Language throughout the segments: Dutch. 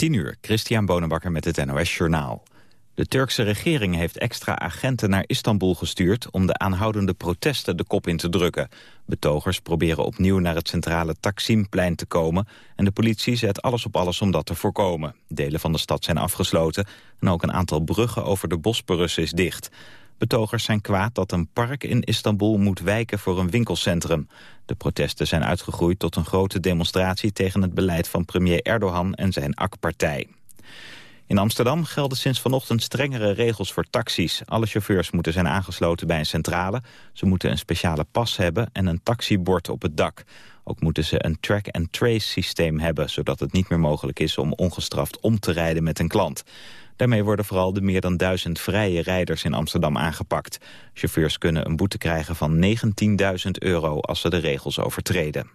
10 uur, Christian Bonenbakker met het NOS Journaal. De Turkse regering heeft extra agenten naar Istanbul gestuurd... om de aanhoudende protesten de kop in te drukken. Betogers proberen opnieuw naar het centrale Taksimplein te komen... en de politie zet alles op alles om dat te voorkomen. Delen van de stad zijn afgesloten... en ook een aantal bruggen over de Bosporus is dicht. Betogers zijn kwaad dat een park in Istanbul moet wijken voor een winkelcentrum. De protesten zijn uitgegroeid tot een grote demonstratie tegen het beleid van premier Erdogan en zijn AK-partij. In Amsterdam gelden sinds vanochtend strengere regels voor taxis. Alle chauffeurs moeten zijn aangesloten bij een centrale. Ze moeten een speciale pas hebben en een taxibord op het dak. Ook moeten ze een track-and-trace systeem hebben... zodat het niet meer mogelijk is om ongestraft om te rijden met een klant. Daarmee worden vooral de meer dan duizend vrije rijders in Amsterdam aangepakt. Chauffeurs kunnen een boete krijgen van 19.000 euro als ze de regels overtreden.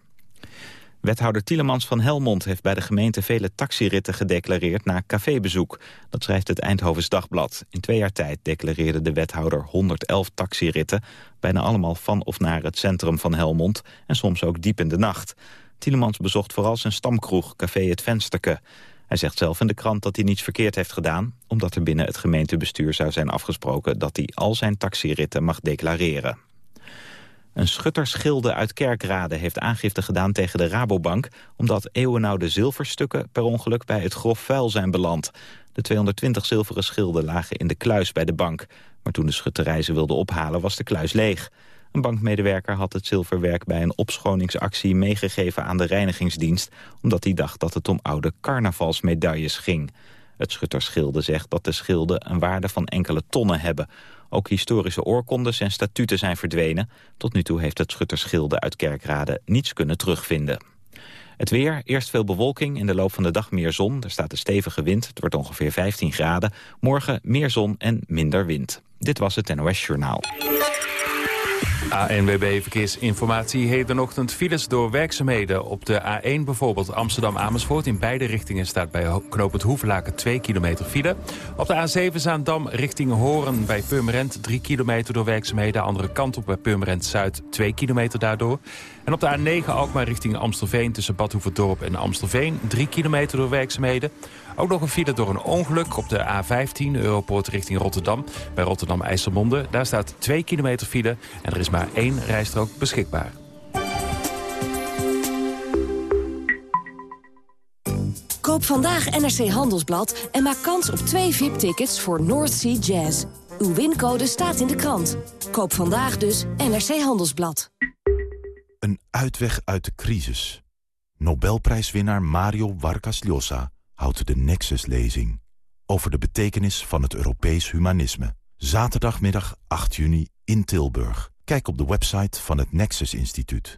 Wethouder Tielemans van Helmond heeft bij de gemeente vele taxiritten gedeclareerd na cafébezoek. Dat schrijft het Eindhovens Dagblad. In twee jaar tijd declareerde de wethouder 111 taxiritten, bijna allemaal van of naar het centrum van Helmond en soms ook diep in de nacht. Tielemans bezocht vooral zijn stamkroeg, Café Het Vensterke. Hij zegt zelf in de krant dat hij niets verkeerd heeft gedaan... omdat er binnen het gemeentebestuur zou zijn afgesproken... dat hij al zijn taxiritten mag declareren. Een schutterschilde uit Kerkrade heeft aangifte gedaan tegen de Rabobank... omdat eeuwenoude zilverstukken per ongeluk bij het grof vuil zijn beland. De 220 zilveren schilden lagen in de kluis bij de bank. Maar toen de schutterij ze wilde ophalen was de kluis leeg. Een bankmedewerker had het zilverwerk bij een opschoningsactie meegegeven aan de reinigingsdienst... omdat hij dacht dat het om oude carnavalsmedailles ging. Het schutterschilde zegt dat de schilden een waarde van enkele tonnen hebben. Ook historische oorkondes en statuten zijn verdwenen. Tot nu toe heeft het schutterschilde uit Kerkrade niets kunnen terugvinden. Het weer, eerst veel bewolking, in de loop van de dag meer zon. Er staat een stevige wind, het wordt ongeveer 15 graden. Morgen meer zon en minder wind. Dit was het NOS Journaal. ANWB Verkeersinformatie. Hedenochtend files door werkzaamheden. Op de A1 bijvoorbeeld Amsterdam-Amersfoort. In beide richtingen staat bij knooppunt Hoevelaken 2 kilometer file. Op de A7 Zaandam richting Horen bij Purmerend 3 kilometer door werkzaamheden. Andere kant op bij Purmerend Zuid 2 kilometer daardoor. En op de A9 Alkmaar richting Amstelveen tussen Badhoevedorp en Amstelveen 3 kilometer door werkzaamheden. Ook nog een file door een ongeluk op de A15, Europoort richting Rotterdam. Bij Rotterdam-IJsselmonde. Daar staat 2 kilometer file en er is maar één rijstrook beschikbaar. Koop vandaag NRC Handelsblad en maak kans op twee VIP-tickets voor North Sea Jazz. Uw wincode staat in de krant. Koop vandaag dus NRC Handelsblad. Een uitweg uit de crisis. Nobelprijswinnaar Mario Vargas Llosa houdt de Nexus-lezing... over de betekenis van het Europees humanisme. Zaterdagmiddag 8 juni in Tilburg. Kijk op de website van het Nexus Instituut.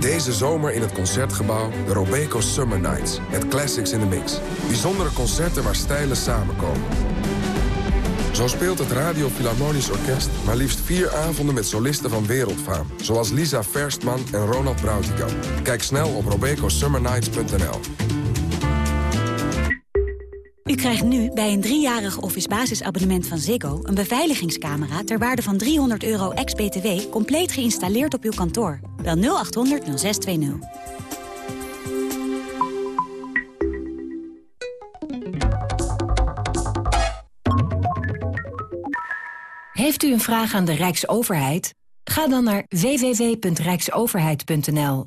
Deze zomer in het Concertgebouw de Robeco Summer Nights. Met classics in the mix. Bijzondere concerten waar stijlen samenkomen. Zo speelt het Radio Philharmonisch Orkest maar liefst vier avonden met solisten van wereldfaam. Zoals Lisa Verstman en Ronald Brautigam. Kijk snel op robecosummernights.nl. Krijgt nu bij een driejarig office basisabonnement van Ziggo... een beveiligingscamera ter waarde van 300 euro ex-BTW... compleet geïnstalleerd op uw kantoor. Bel 0800 0620. Heeft u een vraag aan de Rijksoverheid? Ga dan naar www.rijksoverheid.nl.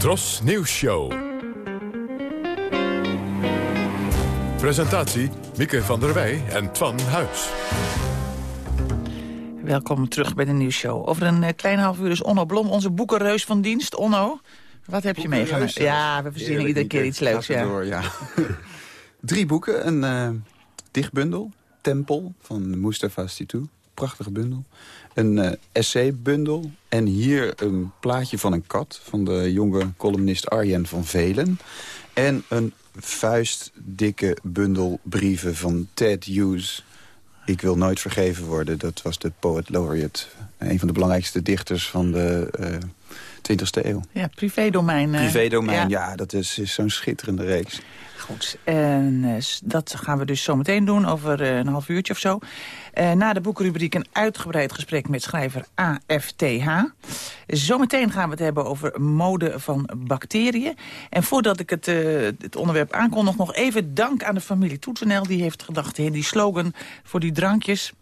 Tros Nieuws Show. Presentatie Mieke van der Wij en Twan Huis. Welkom terug bij de nieuwsshow. Over een eh, klein half uur is Onno Blom, onze boekenreus van dienst. Onno, wat heb je meegenomen? Ja, we verzinnen iedere keer iets leuks. Ja. Door, ja. Drie boeken. Een uh, dichtbundel, Tempel, van Mustafa Situ. Prachtige bundel. Een uh, essaybundel. En hier een plaatje van een kat van de jonge columnist Arjen van Velen. En een vuistdikke bundel brieven van Ted Hughes ik wil nooit vergeven worden. Dat was de poet laureate. Een van de belangrijkste dichters van de eh, 20e eeuw. Ja, privédomein. Privédomein, ja. ja. dat is, is zo'n schitterende reeks. Goed, en uh, dat gaan we dus zo meteen doen, over een half uurtje of zo. Uh, na de boekenrubriek een uitgebreid gesprek met schrijver AFTH. Zometeen gaan we het hebben over mode van bacteriën. En voordat ik het, het onderwerp aankondig, nog even dank aan de familie Toetenel. Die heeft gedacht, die slogan voor die drankjes...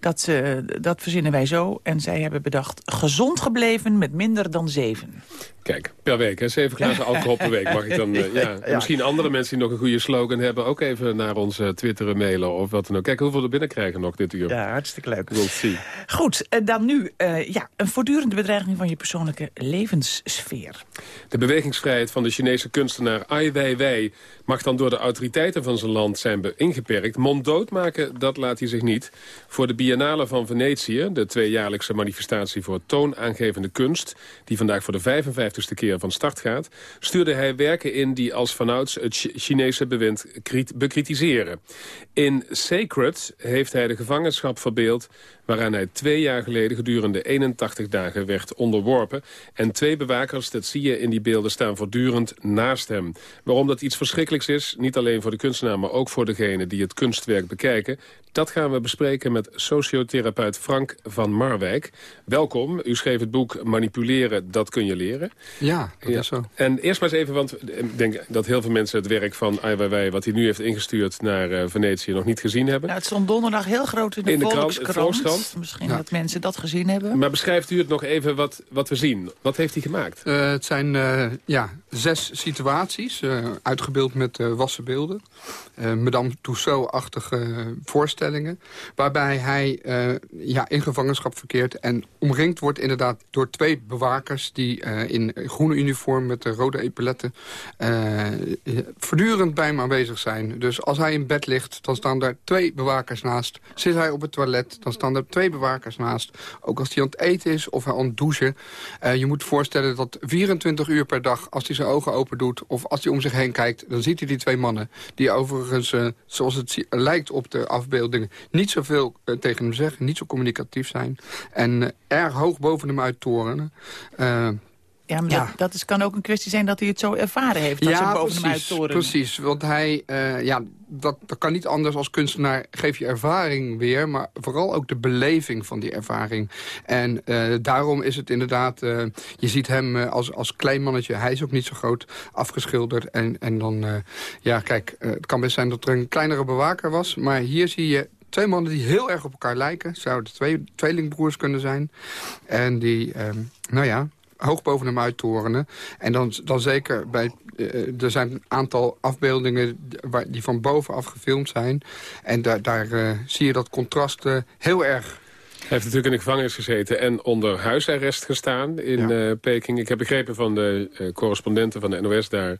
Dat, uh, dat verzinnen wij zo. En zij hebben bedacht, gezond gebleven met minder dan zeven. Kijk, per week, hè? zeven glazen alcohol per week mag ik dan... Uh, ja. Misschien andere mensen die nog een goede slogan hebben... ook even naar onze Twitter mailen of wat dan ook. Kijk hoeveel er binnenkrijgen nog dit uur. Ja, hartstikke leuk. We'll see. Goed, uh, dan nu uh, ja, een voortdurende bedreiging van je persoonlijke levenssfeer. De bewegingsvrijheid van de Chinese kunstenaar Ai Weiwei... mag dan door de autoriteiten van zijn land zijn ingeperkt. Monddood maken, dat laat hij zich niet. Voor de Biennale van Venetië, de tweejaarlijkse manifestatie voor toonaangevende kunst... die vandaag voor de 55 ste keer van start gaat... stuurde hij werken in die als vanouds het Chinese bewind bekritiseren. In Sacred heeft hij de gevangenschap verbeeld waaraan hij twee jaar geleden gedurende 81 dagen werd onderworpen. En twee bewakers, dat zie je in die beelden, staan voortdurend naast hem. Waarom dat iets verschrikkelijks is, niet alleen voor de kunstenaar... maar ook voor degene die het kunstwerk bekijken... dat gaan we bespreken met sociotherapeut Frank van Marwijk. Welkom, u schreef het boek Manipuleren, dat kun je leren. Ja, dat is zo. En eerst maar eens even, want ik denk dat heel veel mensen... het werk van Ai Weiwei, wat hij nu heeft ingestuurd naar uh, Venetië... nog niet gezien hebben. Nou, het stond donderdag heel groot in de, in de Volkskrant. Misschien dat mensen dat gezien hebben. Maar beschrijft u het nog even wat, wat we zien? Wat heeft hij gemaakt? Uh, het zijn uh, ja, zes situaties, uh, uitgebeeld met wassen beelden. Madame Tussaud-achtige voorstellingen. Waarbij hij ja, in gevangenschap verkeert en omringd wordt inderdaad door twee bewakers... die in groene uniform met de rode epauletten voortdurend bij hem aanwezig zijn. Dus als hij in bed ligt, dan staan daar twee bewakers naast. Zit hij op het toilet, dan staan er twee bewakers naast. Ook als hij aan het eten is of aan het douchen. Uh, je moet voorstellen dat 24 uur per dag, als hij zijn ogen open doet... of als hij om zich heen kijkt, dan ziet hij die twee mannen... die overigens, uh, zoals het lijkt op de afbeeldingen... niet zoveel uh, tegen hem zeggen, niet zo communicatief zijn... en erg hoog boven hem uit torenen. Ja, maar Dat, dat is, kan ook een kwestie zijn dat hij het zo ervaren heeft. Dat ja, ze boven precies, hem precies. Want hij, uh, ja, dat, dat kan niet anders als kunstenaar. Geef je ervaring weer, maar vooral ook de beleving van die ervaring. En uh, daarom is het inderdaad... Uh, je ziet hem als, als klein mannetje, hij is ook niet zo groot, afgeschilderd. En, en dan, ja, kijk, het kan best zijn dat er een kleinere bewaker was. Maar hier zie je twee mannen die heel erg op elkaar lijken. Zouden twee tweelingbroers kunnen zijn. En die, uh, nou ja, hoog boven hem uittorenen. En dan, dan zeker bij... Uh, er zijn een aantal afbeeldingen waar, die van bovenaf gefilmd zijn. En daar, daar uh, zie je dat contrast uh, heel erg hij heeft natuurlijk in de gevangenis gezeten en onder huisarrest gestaan in ja. Peking. Ik heb begrepen van de uh, correspondenten van de NOS daar...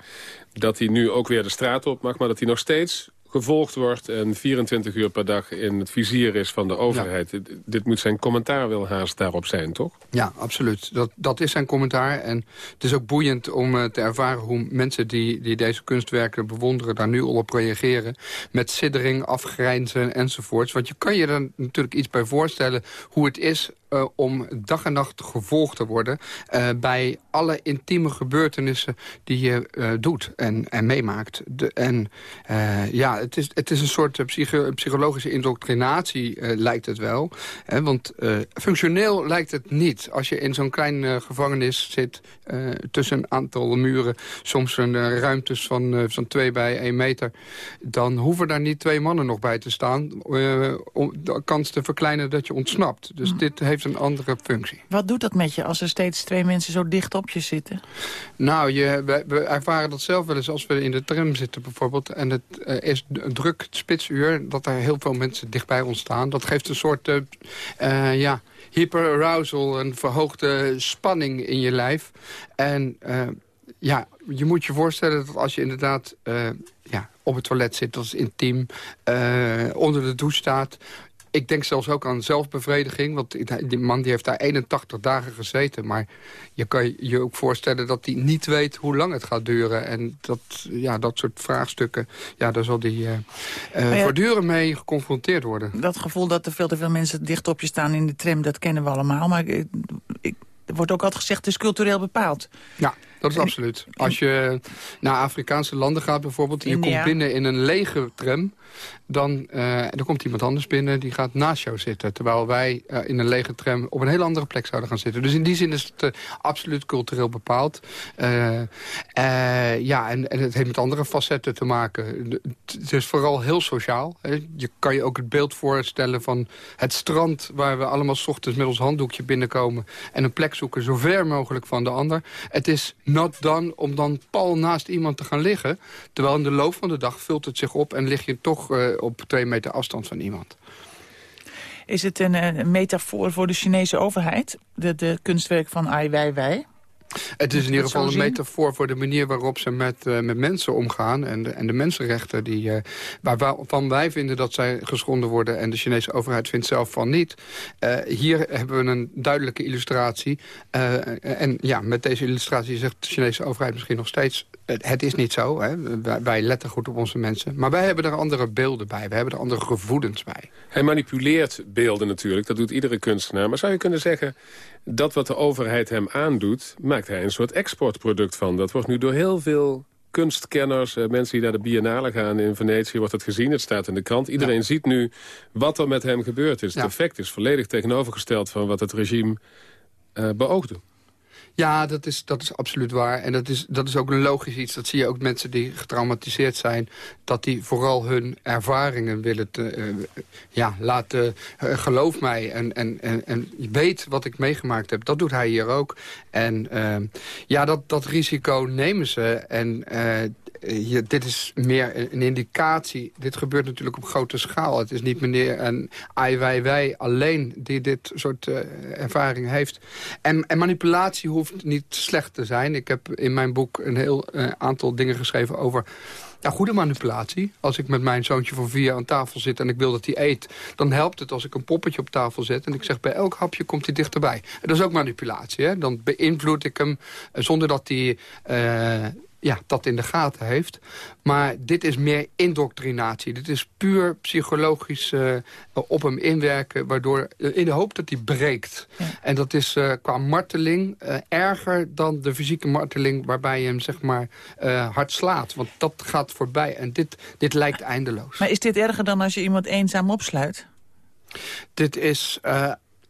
dat hij nu ook weer de straat op mag, maar dat hij nog steeds gevolgd wordt... en 24 uur per dag in het vizier is van de overheid. Dit, moet zijn commentaar wel haast daarop zijn, toch? Ja, absoluut. Dat, dat is zijn commentaar. En het is ook boeiend om uh, te ervaren hoe mensen die, die deze kunstwerken bewonderen... daar nu al op reageren. Met siddering, afgrijnzen enzovoorts. Want je kan je er natuurlijk iets bij voorstellen hoe het is uh, om dag en nacht gevolgd te worden... Uh, bij alle intieme gebeurtenissen die je uh, doet en, en meemaakt. De, en ja, het is, het is een soort psycho psychologische indoctrinatie, lijkt het wel. Hè, want functioneel lijkt het niet. Als je in zo'n klein gevangenis zit, tussen een aantal muren... soms een ruimtes van, van twee bij één meter... dan hoeven daar niet twee mannen nog bij te staan... om de kans te verkleinen dat je ontsnapt. Dus mm. dit heeft heeft een andere functie. Wat doet dat met je als er steeds twee mensen zo dicht op je zitten? Nou, je, we, we ervaren dat zelf wel eens als we in de tram zitten bijvoorbeeld... en het uh, is druk, spitsuur, dat er heel veel mensen dichtbij ons staan. Dat geeft een soort uh, ja, hyperarousal, een verhoogde spanning in je lijf. En ja, je moet je voorstellen dat als je inderdaad ja, op het toilet zit, dat is intiem, onder de douche staat ik denk zelfs ook aan zelfbevrediging. Want die man die heeft daar 81 dagen gezeten. Maar je kan je ook voorstellen dat hij niet weet hoe lang het gaat duren. En dat, ja, dat soort vraagstukken, ja, daar zal hij uh, uh, voortdurend mee geconfronteerd worden. Dat gevoel dat er veel te veel mensen dicht op je staan in de tram... dat kennen we allemaal. Maar ik, ik, er wordt ook altijd gezegd, het is cultureel bepaald. Ja, dat is absoluut. Als je naar Afrikaanse landen gaat bijvoorbeeld... en je komt binnen in een lege tram dan, dan komt iemand anders binnen die gaat naast jou zitten. Terwijl wij uh, in een lege tram op een heel andere plek zouden gaan zitten. Dus in die zin is het uh, absoluut cultureel bepaald. ja, en, en het heeft met andere facetten te maken. Het is vooral heel sociaal. Hè. Je kan je ook het beeld voorstellen van het strand... waar we allemaal s ochtends met ons handdoekje binnenkomen... en een plek zoeken zo ver mogelijk van de ander. Het is not done om dan pal naast iemand te gaan liggen. Terwijl in de loop van de dag vult het zich op en lig je toch op twee meter afstand van iemand. Is het een, een metafoor voor de Chinese overheid? De, de kunstwerk van Ai Weiwei? Het is in ieder geval een metafoor voor de manier waarop ze met, uh, met mensen omgaan. En de, en de mensenrechten die, uh, waarvan wij vinden dat zij geschonden worden. En de Chinese overheid vindt zelf van niet. Uh, hier hebben we een duidelijke illustratie. en ja, met deze illustratie zegt de Chinese overheid misschien nog steeds... het is niet zo, hè. Wij, wij, letten goed op onze mensen. Maar wij hebben er andere beelden bij. We hebben er andere gevoelens bij. Hij manipuleert beelden natuurlijk. Dat doet iedere kunstenaar. Maar zou je kunnen zeggen dat wat de overheid hem aandoet... maakt hij een soort exportproduct van. Dat wordt nu door heel veel kunstkenners, eh, mensen die naar de biennale gaan in Venetië, wordt het gezien. Het staat in de krant. Iedereen ziet nu wat er met hem gebeurd is. Het effect is volledig tegenovergesteld van wat het regime uh, beoogde. Ja, dat is, dat is absoluut waar. En dat is, dat is ook een logisch iets. Dat zie je ook mensen die getraumatiseerd zijn. Dat die vooral hun ervaringen willen te, uh, ja, laten... Uh, geloof mij en, en, en, weet wat ik meegemaakt heb. Dat doet hij hier ook. En uh, ja, dat, dat risico nemen ze. En eh, dit is meer een indicatie. Dit gebeurt natuurlijk op grote schaal. Het is niet meneer en ai, wij, wij alleen die dit soort uh, ervaring heeft. En, en, manipulatie hoeft niet slecht te zijn. Ik heb in mijn boek een heel uh, aantal dingen geschreven over... Ja, goede manipulatie. Als ik met mijn zoontje van vier aan tafel zit en ik wil dat hij eet... dan helpt het als ik een poppetje op tafel zet... en ik zeg bij elk hapje komt hij dichterbij. En dat is ook manipulatie. Hè? Dan beïnvloed ik hem zonder dat hij... ja, dat in de gaten heeft. Maar dit is meer indoctrinatie. Dit is puur psychologisch uh, op hem inwerken... waardoor, uh, in de hoop dat hij breekt. En dat is uh, qua marteling erger dan de fysieke marteling... waarbij je hem zeg maar hard slaat. Want dat gaat voorbij en dit, dit lijkt eindeloos. Maar is dit erger dan als je iemand eenzaam opsluit? Dit is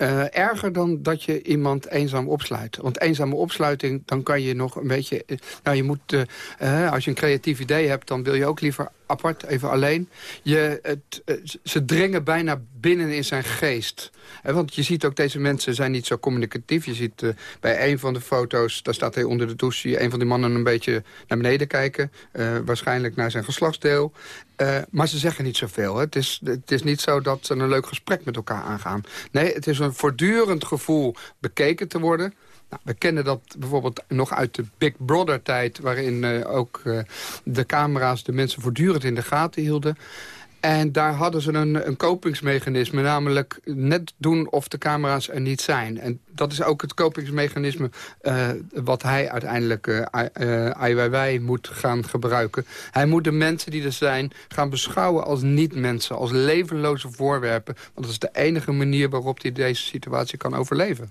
uh, erger dan dat je iemand eenzaam opsluit. Want eenzame opsluiting, dan kan je nog een beetje... Uh, nou, je moet, uh, als je een creatief idee hebt... dan wil je ook liever apart, even alleen. Je, het, ze dringen bijna binnen in zijn geest. want je ziet ook, deze mensen zijn niet zo communicatief. Je ziet bij een van de foto's, daar staat hij onder de douche... zie een van die mannen een beetje naar beneden kijken. waarschijnlijk naar zijn geslachtsdeel. Maar ze zeggen niet zoveel. Hè. Het, is, het is niet zo dat ze een leuk gesprek met elkaar aangaan. Nee, het is een voortdurend gevoel bekeken te worden. Nou, we kennen dat bijvoorbeeld nog uit de Big Brother-tijd... waarin uh, ook uh, de camera's de mensen voortdurend in de gaten hielden. En daar hadden ze een, een kopingsmechanisme, namelijk net doen of de camera's er niet zijn. En dat is ook het kopingsmechanisme uh, wat hij uiteindelijk uh, moet gaan gebruiken. Hij moet de mensen die er zijn gaan beschouwen als niet-mensen, als levenloze voorwerpen. Want dat is de enige manier waarop hij deze situatie kan overleven.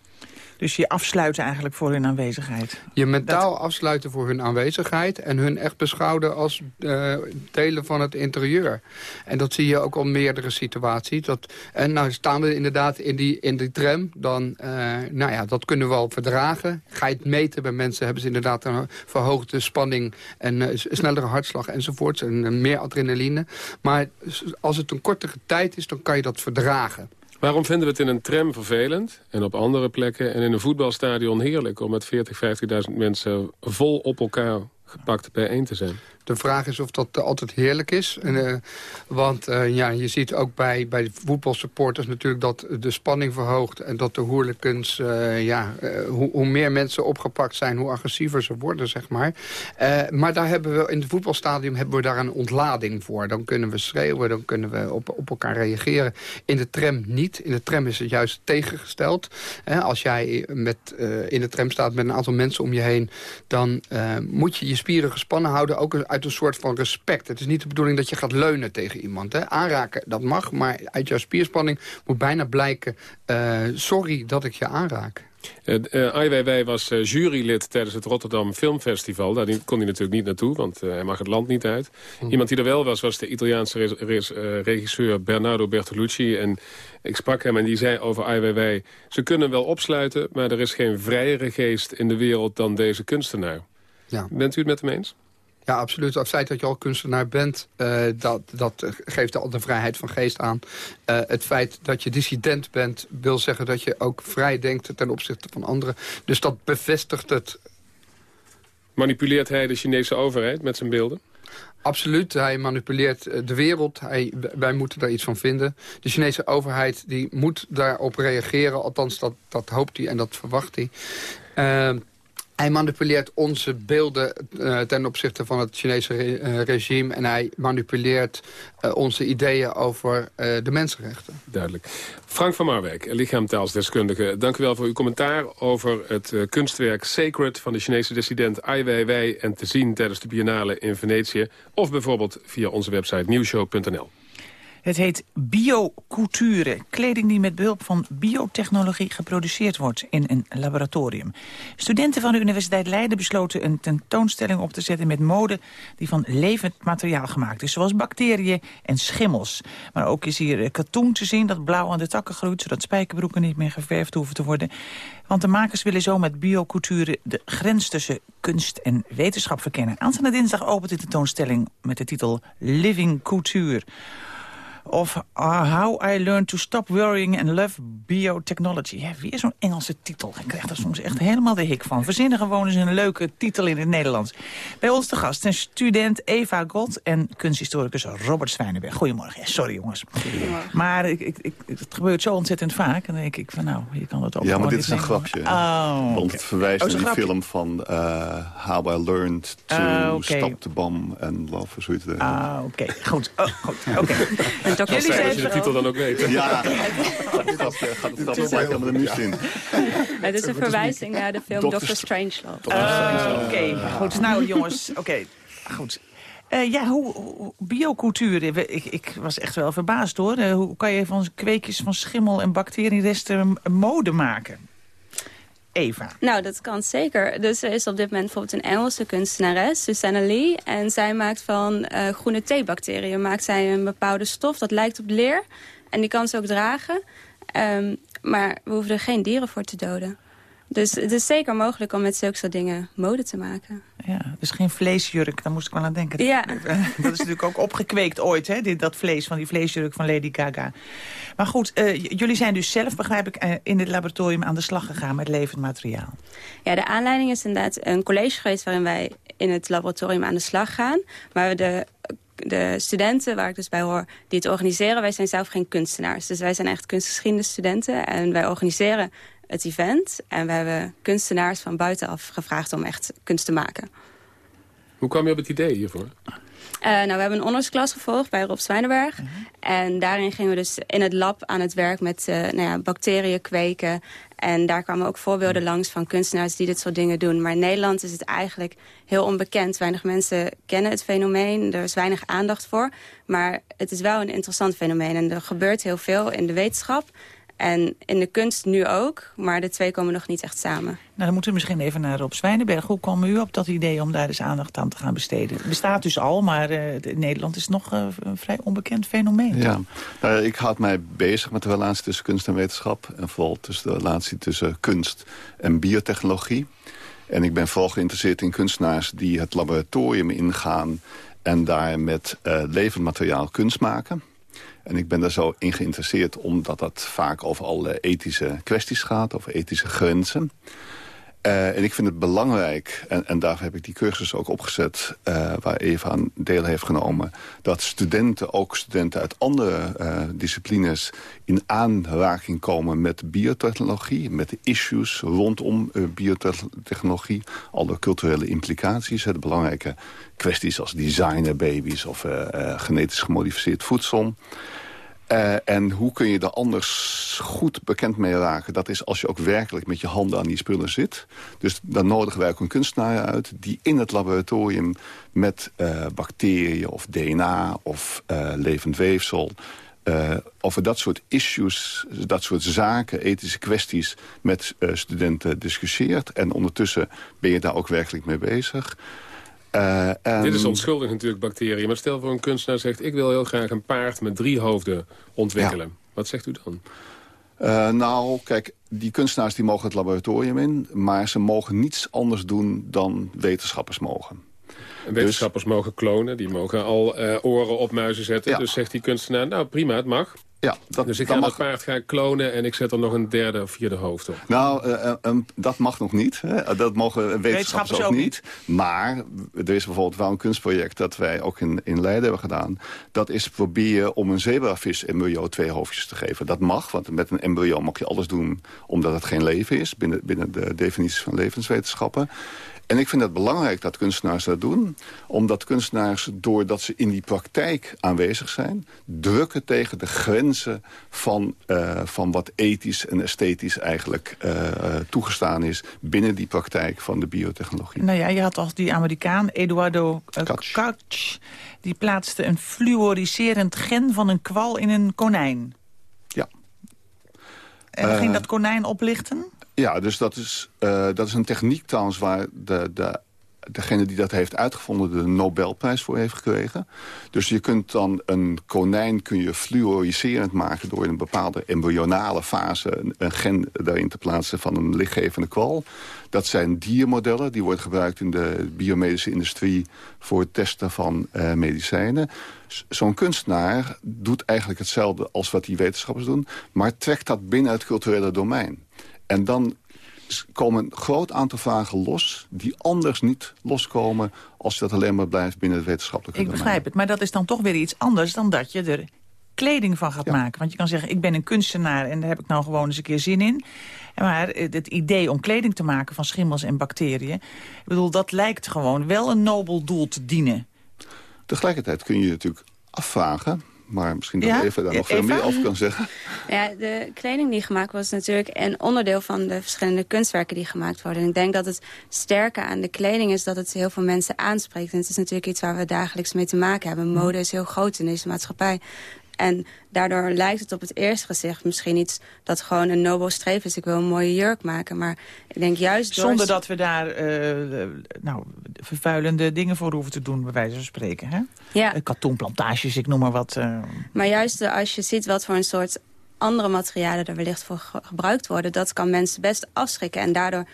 Dus je afsluiten eigenlijk voor hun aanwezigheid. Je mentaal afsluiten voor hun aanwezigheid... en hun echt beschouwen als uh, delen van het interieur. En dat zie je ook al meerdere situaties. Dat, en nou staan we inderdaad in die, in die tram. Dan, uh, nou ja, dat kunnen we wel verdragen. Ga je het meten bij mensen... hebben ze inderdaad een verhoogde spanning... en uh, snellere hartslag enzovoorts. En meer adrenaline. Maar als het een kortere tijd is, dan kan je dat verdragen. Waarom vinden we het in een tram vervelend en op andere plekken... en in een voetbalstadion heerlijk om met 40, 50.000 mensen vol op elkaar gepakt bijeen te zijn? De vraag is of dat altijd heerlijk is. En, uh, want uh, ja, je ziet ook bij, bij voetbalsupporters natuurlijk dat de spanning verhoogt. En dat de hooligans, ja, hoe, hoe, meer mensen opgepakt zijn, hoe agressiever ze worden, zeg maar. maar daar hebben we in het voetbalstadium hebben we daar een ontlading voor. Dan kunnen we schreeuwen, dan kunnen we op, op elkaar reageren. In de tram niet. In de tram is het juist tegengesteld. als jij met, in de tram staat met een aantal mensen om je heen... dan moet je je spieren gespannen houden, ook uit een soort van respect. Het is niet de bedoeling dat je gaat leunen tegen iemand. Hè? Aanraken, dat mag, maar uit jouw spierspanning moet bijna blijken... Uh, sorry dat ik je aanraak. Uh, uh, was uh, jurylid tijdens het Rotterdam Filmfestival. Daar kon hij natuurlijk niet naartoe, want hij mag het land niet uit. Hm. Iemand die er wel was, was de Italiaanse regisseur Bernardo Bertolucci. En ik sprak hem en die zei over Ai ze kunnen wel opsluiten, maar er is geen vrijere geest in de wereld dan deze kunstenaar. Ja. Bent u het met hem eens? Ja, absoluut. Het feit dat je al kunstenaar bent, uh, dat, dat geeft al de vrijheid van geest aan. Uh, het feit dat je dissident bent, wil zeggen dat je ook vrij denkt ten opzichte van anderen. Dus dat bevestigt het. Manipuleert hij de Chinese overheid met zijn beelden? Absoluut, hij manipuleert eh, de wereld. Hij, wij moeten daar iets van vinden. De Chinese overheid die moet daarop reageren. Althans, dat, dat hoopt hij en dat verwacht hij. Uh, hij manipuleert onze beelden uh, ten opzichte van het Chinese re uh, regime... en hij manipuleert uh, onze ideeën over de mensenrechten. Duidelijk. Frank van Marwijk, lichaamtaalsdeskundige. Dank u wel voor uw commentaar over het kunstwerk Sacred... van de Chinese dissident Ai Weiwei... en te zien tijdens de Biennale in Venetië... of bijvoorbeeld via onze website nieuwshow.nl. Het heet biocouture, kleding die met behulp van biotechnologie geproduceerd wordt in een laboratorium. Studenten van de Universiteit Leiden besloten een tentoonstelling op te zetten met mode die van levend materiaal gemaakt is, zoals bacteriën en schimmels. Maar ook is hier katoen te zien dat blauw aan de takken groeit, zodat spijkerbroeken niet meer geverfd hoeven te worden. Want de makers willen zo met biocouture de grens tussen kunst en wetenschap verkennen. Aanstaande dinsdag opent de tentoonstelling met de titel Living Couture. Of uh, How I Learned to Stop Worrying and Love Biotechnology. Ja, weer zo'n Engelse titel. Ik krijg er soms echt helemaal de hik van. Verzinnen gewoon eens een leuke titel in het Nederlands. Bij ons te gast zijn student Eva God en kunsthistoricus Robert Zwijnenberg. Goedemorgen. sorry jongens. Goedemorgen. Maar ik, ik, ik, het gebeurt zo ontzettend vaak. En dan denk ik van nou, je kan dat ook Ja, maar dit is een grapje. Oh, Want het verwijst oh, naar die film van uh, How I Learned to uh, okay. Stop the Bomb and Love. Zoiets. Ah, oké. Goed. Oh, goed. Oké. Dr. Jullie zijn je de titel dan ook weten. Ja, dat gaat het dan helemaal de in. Het is een verwijzing naar de film Dr. Strangelove. Uh, Oké, goed. Nou jongens, oké. Goed. Uh, ja, hoe, hoe biocultuur, ik, ik, was echt wel verbaasd hoor. Uh, hoe kan je van kweekjes van schimmel en bacterieresten mode maken? Nou, dat kan zeker. Dus er is op dit moment bijvoorbeeld een Engelse kunstenares, Susanna Lee. En zij maakt van uh, groene theebacteriën maakt zij een bepaalde stof. Dat lijkt op leer. En die kan ze ook dragen. Um, maar we hoeven er geen dieren voor te doden. Dus het is zeker mogelijk om met zulke soort dingen mode te maken. Ja, dus geen vleesjurk, daar moest ik wel aan denken. Ja. Dat is natuurlijk ook opgekweekt ooit, hè, dit, dat vlees van die vleesjurk van Lady Gaga. Maar goed, uh, jullie zijn dus zelf, begrijp ik, uh, in het laboratorium aan de slag gegaan met levend materiaal. Ja, de aanleiding is inderdaad een college geweest waarin wij in het laboratorium aan de slag gaan. Maar de de studenten, waar ik dus bij hoor, die het organiseren... wij zijn zelf geen kunstenaars. Dus wij zijn echt kunstgeschiedenisstudenten. En wij organiseren het event. En we hebben kunstenaars van buitenaf gevraagd om echt kunst te maken. Hoe kwam je op het idee hiervoor? Uh, nou, we hebben een onderzoeksklas gevolgd bij Rob Zwijnenberg. Mhm. En daarin gingen we dus in het lab aan het werk met uh, nou ja, bacteriën kweken. En daar kwamen ook voorbeelden langs van kunstenaars die dit soort dingen doen. Maar in Nederland is het eigenlijk heel onbekend. Weinig mensen kennen het fenomeen. Er is weinig aandacht voor. Maar het is wel een interessant fenomeen. En er gebeurt heel veel in de wetenschap. En in de kunst nu ook, maar de twee komen nog niet echt samen. Nou, dan moeten we misschien even naar Rob Zwijnenberg. Hoe kwam u op dat idee om daar dus aandacht aan te gaan besteden? Het bestaat dus al, maar uh, in Nederland is nog uh, een vrij onbekend fenomeen. Ja, nou, ik houd mij bezig met de relatie tussen kunst en wetenschap. En vooral tussen de relatie tussen kunst en biotechnologie. En ik ben vooral geïnteresseerd in kunstenaars die het laboratorium ingaan... en daar met uh, levend materiaal kunst maken... En ik ben daar zo in geïnteresseerd omdat dat vaak over alle ethische kwesties gaat, over ethische grenzen. Uh, en ik vind het belangrijk, en, en daarvoor heb ik die cursus ook opgezet... Uh, waar Eva aan deel heeft genomen... dat studenten, ook studenten uit andere uh, disciplines... in aanraking komen met biotechnologie... met de issues rondom biotechnologie... alle culturele implicaties, de belangrijke kwesties als designerbabies... of genetisch gemodificeerd voedsel... Uh, en hoe kun je er anders goed bekend mee raken? Dat is als je ook werkelijk met je handen aan die spullen zit. Dus dan nodigen wij ook een kunstenaar uit... die in het laboratorium met uh, bacteriën of DNA of uh, levend weefsel... over dat soort issues, dat soort zaken, ethische kwesties... met studenten discussieert. En ondertussen ben je daar ook werkelijk mee bezig... Uh, Dit is onschuldig natuurlijk, bacteriën. Maar stel voor een kunstenaar zegt... ik wil heel graag een paard met drie hoofden ontwikkelen. Wat zegt u dan? Uh, nou, kijk, die kunstenaars die mogen het laboratorium in... maar ze mogen niets anders doen dan wetenschappers mogen. En wetenschappers dus, mogen klonen, die mogen al uh, oren op muizen zetten. Ja. Dus zegt die kunstenaar, nou prima, het mag. Ja, dat, dus ik ga mag... dat paard gaan klonen en ik zet er nog een derde of vierde hoofd op. Nou, uh, um, dat mag nog niet. Hè. Dat mogen wetenschappers, wetenschappers ook, niet. Maar er is bijvoorbeeld wel een kunstproject dat wij ook in, in Leiden hebben gedaan. Dat is proberen om een zebravis embryo twee hoofdjes te geven. Dat mag, want met een embryo mag je alles doen omdat het geen leven is. Binnen, binnen de definities van levenswetenschappen. En ik vind het belangrijk dat kunstenaars dat doen. Omdat kunstenaars, doordat ze in die praktijk aanwezig zijn... drukken tegen de grenzen van, uh, van wat ethisch en esthetisch eigenlijk uh, toegestaan is... binnen die praktijk van de biotechnologie. Nou ja, je had al die Amerikaan, Eduardo uh, Die plaatste een fluoriserend gen van een kwal in een konijn. Ja. En ging dat konijn oplichten? Ja, dus dat is, uh, dat is een techniek trouwens waar de, de, degene die dat heeft uitgevonden de Nobelprijs voor heeft gekregen. Dus je kunt dan een konijn kun je fluoriserend maken door in een bepaalde embryonale fase een, gen daarin te plaatsen van een lichtgevende kwal. Dat zijn diermodellen, die worden gebruikt in de biomedische industrie voor het testen van uh, medicijnen. Zo'n kunstenaar doet eigenlijk hetzelfde als wat die wetenschappers doen, maar trekt dat binnen het culturele domein. En dan komen een groot aantal vragen los... die anders niet loskomen als je dat alleen maar blijft binnen het wetenschappelijke Ik begrijp het, maar dat is dan toch weer iets anders... dan dat je er kleding van gaat maken. Want je kan zeggen, ik ben een kunstenaar en daar heb ik nou gewoon eens een keer zin in. Maar het idee om kleding te maken van schimmels en bacteriën... ik bedoel, dat lijkt gewoon wel een nobel doel te dienen. Tegelijkertijd kun je natuurlijk afvragen maar misschien dat ja? Eva daar nog veel meer over kan zeggen. Ja, de kleding die gemaakt was natuurlijk een onderdeel van de verschillende kunstwerken die gemaakt worden. En ik denk dat het sterke aan de kleding is dat het heel veel mensen aanspreekt. En het is natuurlijk iets waar we dagelijks mee te maken hebben. Mode is heel groot in deze maatschappij. En daardoor lijkt het op het eerste gezicht misschien iets dat gewoon een nobel streven is. Ik wil een mooie jurk maken, maar ik denk juist door... Zonder dat we daar uh, nou, vervuilende dingen voor hoeven te doen, bij wijze van spreken. Hè? Ja. Uh, katoenplantages, ik noem maar wat. Uh... Maar juist als je ziet wat voor een soort andere materialen er wellicht voor ge gebruikt worden... dat kan mensen best afschrikken en daardoor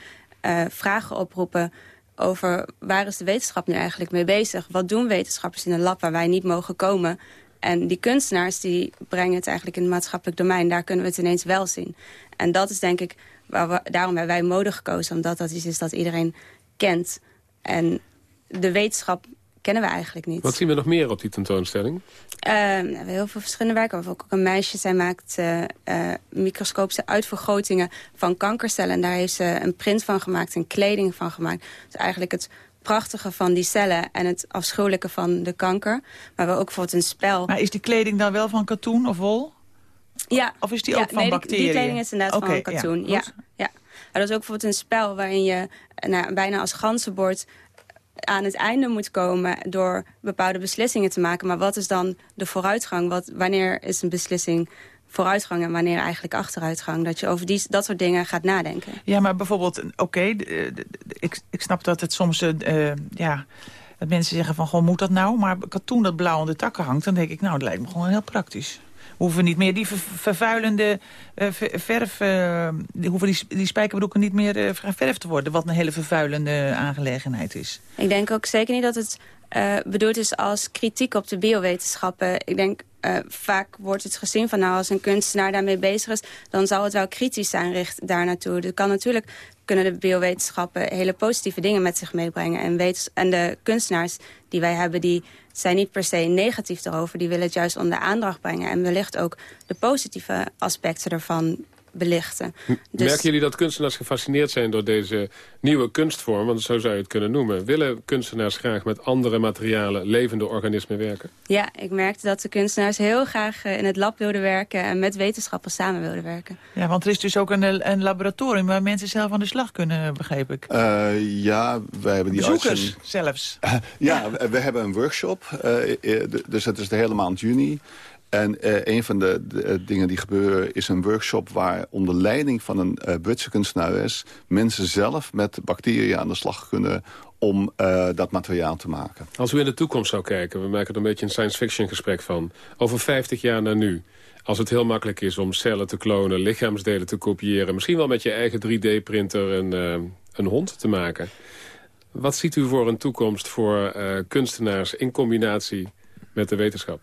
vragen oproepen over waar is de wetenschap nu eigenlijk mee bezig? Wat doen wetenschappers in een lab waar wij niet mogen komen? En die kunstenaars die brengen het eigenlijk in het maatschappelijk domein. Daar kunnen we het ineens wel zien. En dat is denk ik, waar we, daarom hebben wij mode gekozen. Omdat dat iets is dat iedereen kent. En de wetenschap kennen we eigenlijk niet. Wat zien we nog meer op die tentoonstelling? Uh, we hebben heel veel verschillende werken. We hebben ook een meisje, zij maakt uh, uh, microscopische uitvergrotingen van kankercellen. En daar heeft ze een print van gemaakt, een kleding van gemaakt. Dus eigenlijk het prachtige van die cellen en het afschuwelijke van de kanker. Maar we ook bijvoorbeeld een spel. Maar is die kleding dan wel van katoen of wol? Ja. Of is die ook van bacteriën? Die kleding is inderdaad van katoen, ja. ja. ja. Maar dat is ook bijvoorbeeld een spel waarin je nou, bijna als ganzenbord aan het einde moet komen door bepaalde beslissingen te maken. Maar wat is dan de vooruitgang? Wat, wanneer is een beslissing vooruitgang en wanneer eigenlijk achteruitgang. Dat je over die, dat soort dingen gaat nadenken. Ja, maar bijvoorbeeld, oké, ik, ik snap dat het soms... Uh, ja, dat mensen zeggen van, goh, moet dat nou? Maar katoen dat blauw aan de takken hangt, dan denk ik, nou, dat lijkt me gewoon heel praktisch. We hoeven niet meer die vervuilende uh, verf... Uh, die, hoeven die, die spijkerbroeken niet meer uh, ververfd te worden... wat een hele vervuilende aangelegenheid is. Ik denk ook zeker niet dat het bedoeld is als kritiek op de biowetenschappen. Ik denk uh, vaak wordt het gezien van nou als een kunstenaar daarmee bezig is, dan zal het wel kritisch zijn richt daar naartoe. Dat kan natuurlijk kunnen de biowetenschappen hele positieve dingen met zich meebrengen. En, en de kunstenaars die wij hebben, die zijn niet per se negatief erover. Die willen het juist onder aandacht brengen. En wellicht ook de positieve aspecten ervan belichten. Dus... Merken jullie dat kunstenaars gefascineerd zijn door deze nieuwe kunstvorm? Want zo zou je het kunnen noemen. Willen kunstenaars graag met andere materialen, levende organismen werken? Ja, ik merkte dat de kunstenaars heel graag eh, in het lab wilden werken... en met wetenschappers samen wilden werken. Ja, want er is dus ook een, een laboratorium waar mensen zelf aan de slag kunnen, begreep ik. Uh, ja, wij hebben die Bezoekers zelfs. ja, we hebben een workshop. Uh, dus het is de hele maand juni. En uh, een van de, eh, dingen die gebeuren is een workshop... waar onder leiding van een uh, Britse kunstenares... mensen zelf met bacteriën aan de slag kunnen om dat materiaal te maken. Als u in de toekomst zou kijken, we maken er een beetje een science fiction gesprek van... over 50 jaar naar nu, als het heel makkelijk is om cellen te klonen... lichaamsdelen te kopiëren, misschien wel met je eigen 3D-printer een, een hond te maken... Wat ziet u voor een toekomst voor kunstenaars in combinatie met de wetenschap?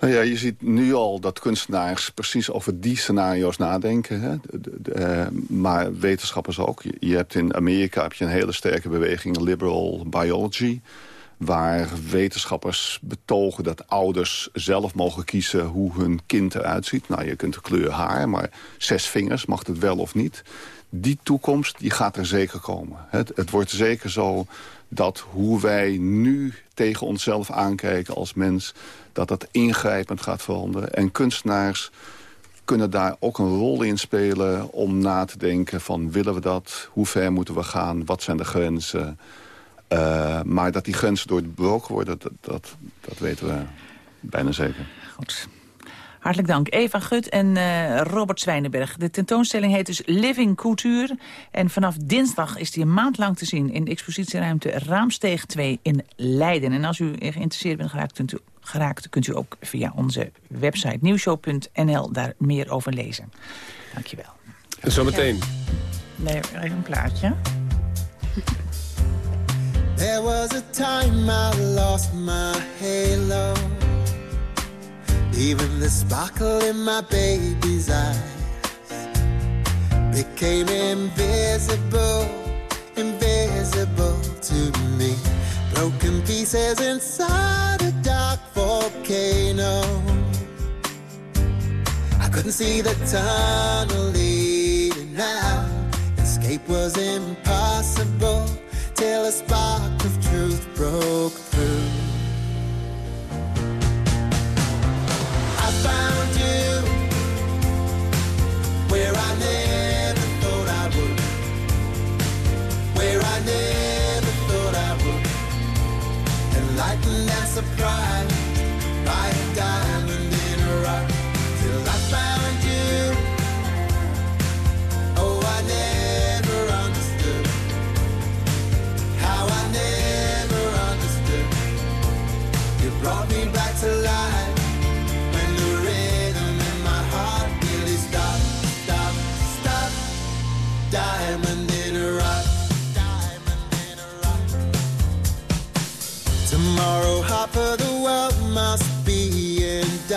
Nou ja, je ziet nu al dat kunstenaars precies over die scenario's nadenken. Hè? De, uh, maar wetenschappers ook. Je, hebt in Amerika heb je een hele sterke beweging, liberal biology waar wetenschappers betogen dat ouders zelf mogen kiezen hoe hun kind eruit ziet. Nou, je kunt de kleur haar, maar zes vingers, mag het wel of niet. Die toekomst die gaat er zeker komen. Het wordt zeker zo dat hoe wij nu tegen onszelf aankijken als mens... dat dat ingrijpend gaat veranderen. En kunstenaars kunnen daar ook een rol in spelen om na te denken van willen we dat? Hoe ver moeten we gaan? Wat zijn de grenzen? Uh, maar dat die grenzen doorbroken worden, dat, dat, dat weten we bijna zeker. Goed. Hartelijk dank. Eva Gut en uh, Robert Zwijnenberg. De tentoonstelling heet dus Living Couture. En vanaf dinsdag is die een maand lang te zien... in de expositieruimte Raamsteeg 2 in Leiden. En als u geïnteresseerd bent geraakt, kunt u, geraakt, kunt u ook via onze website nieuwshow.nl daar meer over lezen. Dankjewel. En zometeen. Nee, even een plaatje. There was a time I lost my halo Even the sparkle in my baby's eyes became invisible, invisible to me. Broken pieces inside a dark volcano. I couldn't see the tunnel leading out. Escape was impossible till a spark of truth broke through. I found you where I lightning and surprise.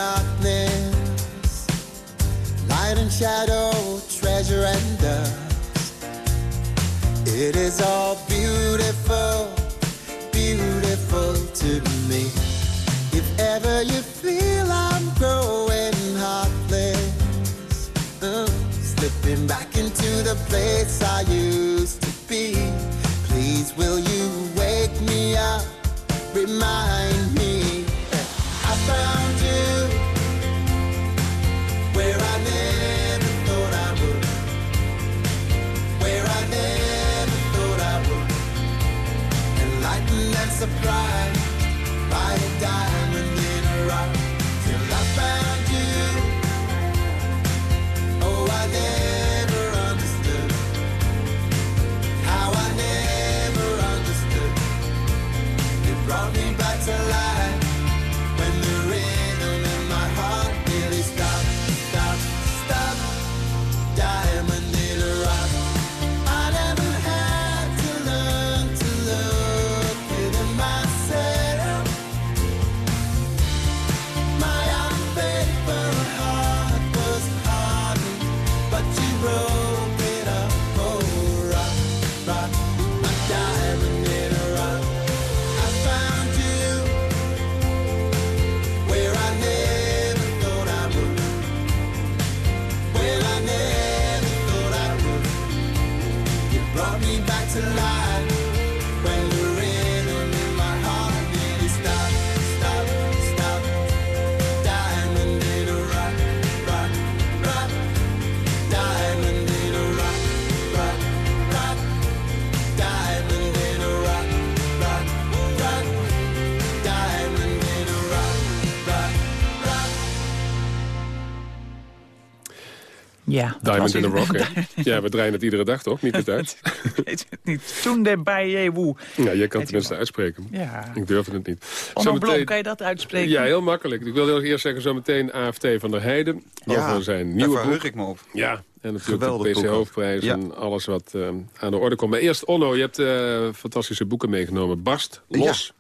Darkness. Light and shadow, treasure and dust. It is all beautiful, beautiful to me. If ever you feel I'm growing heartless, uh, slipping back into the place I used to be. Please, will you wake me up? Remind Ja, Diamond in the Rock? Ja, we draaien het iedere dag, toch? Niet het uit. weet het niet. Toen de bij woe. Ja, jij kan het tenminste uitspreken. Ja. Ik durfde het niet. Zometeen- kan je dat uitspreken? Ja, heel makkelijk. Ik wilde eerst zeggen zometeen AFT van der Heijden. Ja, over zijn daar nieuwe verheug boek. ik me op. Ja, en natuurlijk Geweldig de. PC-hoofdprijs Ja. en alles wat eh, aan de orde komt. Maar eerst, Onno, je hebt eh, fantastische boeken meegenomen. Barst, los.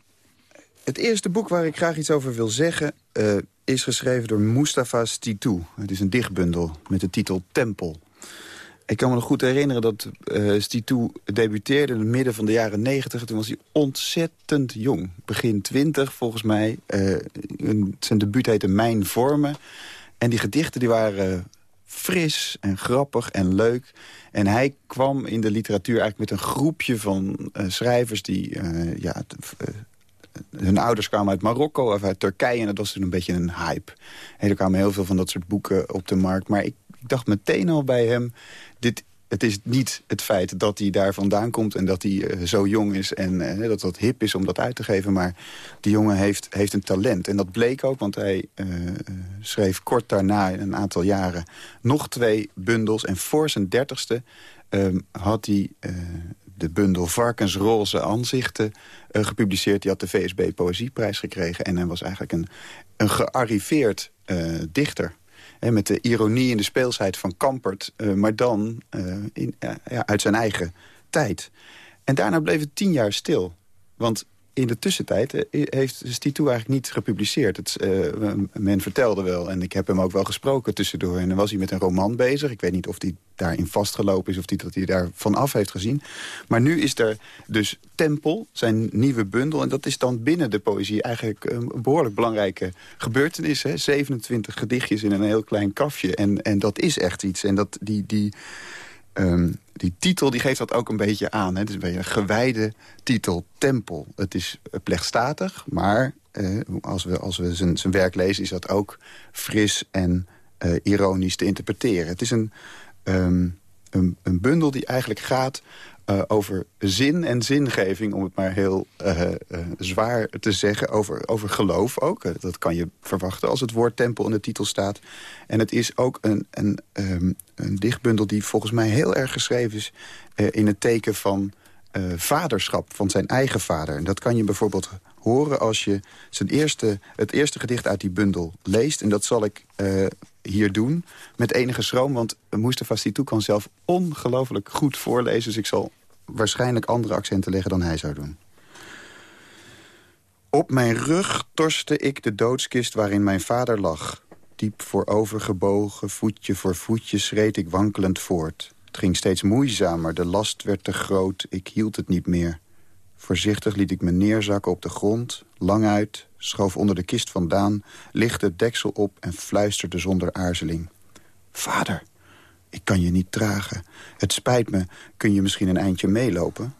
Het eerste boek waar ik graag iets over wil zeggen... eh, is geschreven door Mustafa Stitou. Het is een dichtbundel met de titel Tempel. Ik kan me nog goed herinneren dat Stitou debuteerde in het midden van de jaren 90. Toen was hij ontzettend jong. Begin 20 volgens mij. Een- zijn debuut heette Mijn Vormen. En die gedichten die waren fris en grappig en leuk. En hij kwam in de literatuur eigenlijk met een groepje van schrijvers... die ja, hun ouders kwamen uit Marokko of uit Turkije... en dat was toen een beetje een hype. En er kwamen heel veel van dat soort boeken op de markt. Maar ik, ik dacht meteen al bij hem... Dit, het is niet het feit dat hij daar vandaan komt... en dat hij eh, zo jong is en eh, dat dat hip is om dat uit te geven. Maar die jongen heeft, heeft een talent. En dat bleek ook, want hij eh, schreef kort daarna... in een aantal jaren nog twee bundels. En voor zijn dertigste ehm, had hij... de bundel Varkensroze Aanzichten eh, gepubliceerd. Die had de VSB Poëzieprijs gekregen. En hij was eigenlijk een, een gearriveerd eh, dichter. Met de ironie en de speelsheid van Kampert. eh, maar dan in, ja, uit zijn eigen tijd. En daarna bleef het tien jaar stil. Want in de tussentijd eh, heeft Stitou eigenlijk niet gepubliceerd. Het, eh, men vertelde wel, en ik heb hem ook wel gesproken tussendoor... en dan was hij met een roman bezig. Ik weet niet of hij daarin vastgelopen is... of dat hij daar vanaf heeft gezien. Maar nu is er dus Tempel, zijn nieuwe bundel... en dat is dan binnen de poëzie eigenlijk een behoorlijk belangrijke gebeurtenis. Hè? 27 gedichtjes in een heel klein kafje. En, en dat is echt iets. En dat, die... die Ehm, die titel die geeft dat ook een beetje aan. Hè? Het is een beetje een gewijde titel, Tempel. Het is eh, plechtstatig, maar eh, als we, als we zijn, zijn werk lezen... is dat ook fris en eh, ironisch te interpreteren. Het is een, ehm, een, een bundel die eigenlijk gaat eh, over zin en zingeving... om het maar heel eh, eh, zwaar te zeggen, over, over geloof ook. Dat kan je verwachten als het woord tempel in de titel staat. En het is ook een, een, ehm, een dichtbundel die volgens mij heel erg geschreven is... in het teken van vaderschap, van zijn eigen vader. En dat kan je bijvoorbeeld horen als je zijn eerste, het eerste gedicht uit die bundel leest. En dat zal ik hier doen met enige schroom. Want Mustafa Stitou kan zelf ongelooflijk goed voorlezen. Dus ik zal waarschijnlijk andere accenten leggen dan hij zou doen. Op mijn rug torste ik de doodskist waarin mijn vader lag. Diep voorovergebogen, voetje voor voetje schreed ik wankelend voort. Het ging steeds moeizamer, de last werd te groot, ik hield het niet meer. Voorzichtig liet ik me neerzakken op de grond, lang uit, schoof onder de kist vandaan, lichtte het deksel op en fluisterde zonder aarzeling. Vader, ik kan je niet dragen. Het spijt me, kun je misschien een eindje meelopen?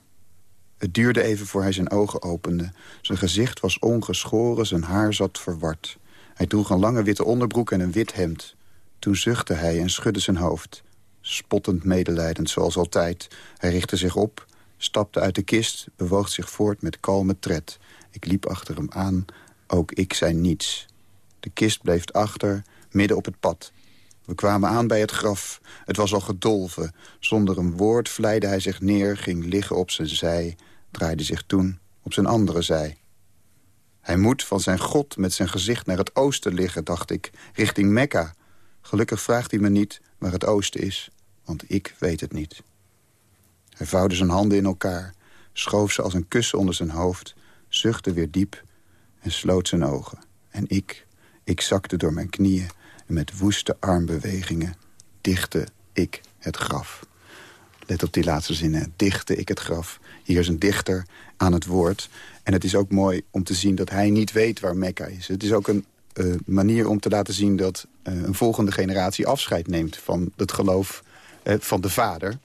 Het duurde even voor hij zijn ogen opende. Zijn gezicht was ongeschoren, zijn haar zat verward. Hij droeg een lange witte onderbroek en een wit hemd. Toen zuchtte hij en schudde zijn hoofd. Spottend medelijdend, zoals altijd. Hij richtte zich op, stapte uit de kist, bewoog zich voort met kalme tred. Ik liep achter hem aan, ook ik zei niets. De kist bleef achter, midden op het pad. We kwamen aan bij het graf. Het was al gedolven. Zonder een woord vleide hij zich neer, ging liggen op zijn zij... draaide zich toen op zijn andere zij. Hij moet van zijn God met zijn gezicht naar het oosten liggen, dacht ik, richting Mekka. Gelukkig vraagt hij me niet waar het oosten is, want ik weet het niet. Hij vouwde zijn handen in elkaar, schoof ze als een kussen onder zijn hoofd... zuchtte weer diep en sloot zijn ogen. En ik, ik zakte door mijn knieën met woeste armbewegingen dichtte ik het graf. Let op die laatste zinnen. Dichtte ik het graf. Hier is een dichter aan het woord. En het is ook mooi om te zien dat hij niet weet waar Mekka is. Het is ook een uh, manier om te laten zien dat uh, een volgende generatie afscheid neemt... van het geloof uh, van de vader.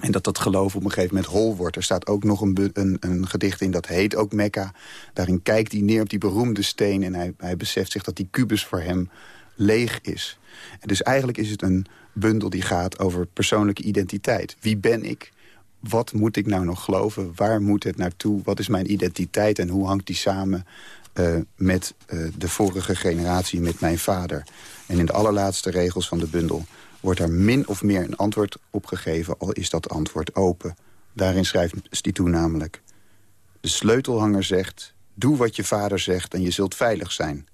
En dat dat geloof op een gegeven moment hol wordt. Er staat ook nog een, een, een gedicht in, dat heet ook Mekka. Daarin kijkt hij neer op die beroemde steen... en hij, hij beseft zich dat die kubus voor hem leeg is. En dus eigenlijk is het een bundel die gaat over persoonlijke identiteit. Wie ben ik? Wat moet ik nou nog geloven? Waar moet het naartoe? Wat is mijn identiteit? En hoe hangt die samen uh, met uh, de vorige generatie, met mijn vader? En in de allerlaatste regels van de bundel wordt er min of meer een antwoord op gegeven... al is dat antwoord open. Daarin schrijft Stitou namelijk... De sleutelhanger zegt, doe wat je vader zegt en je zult veilig zijn.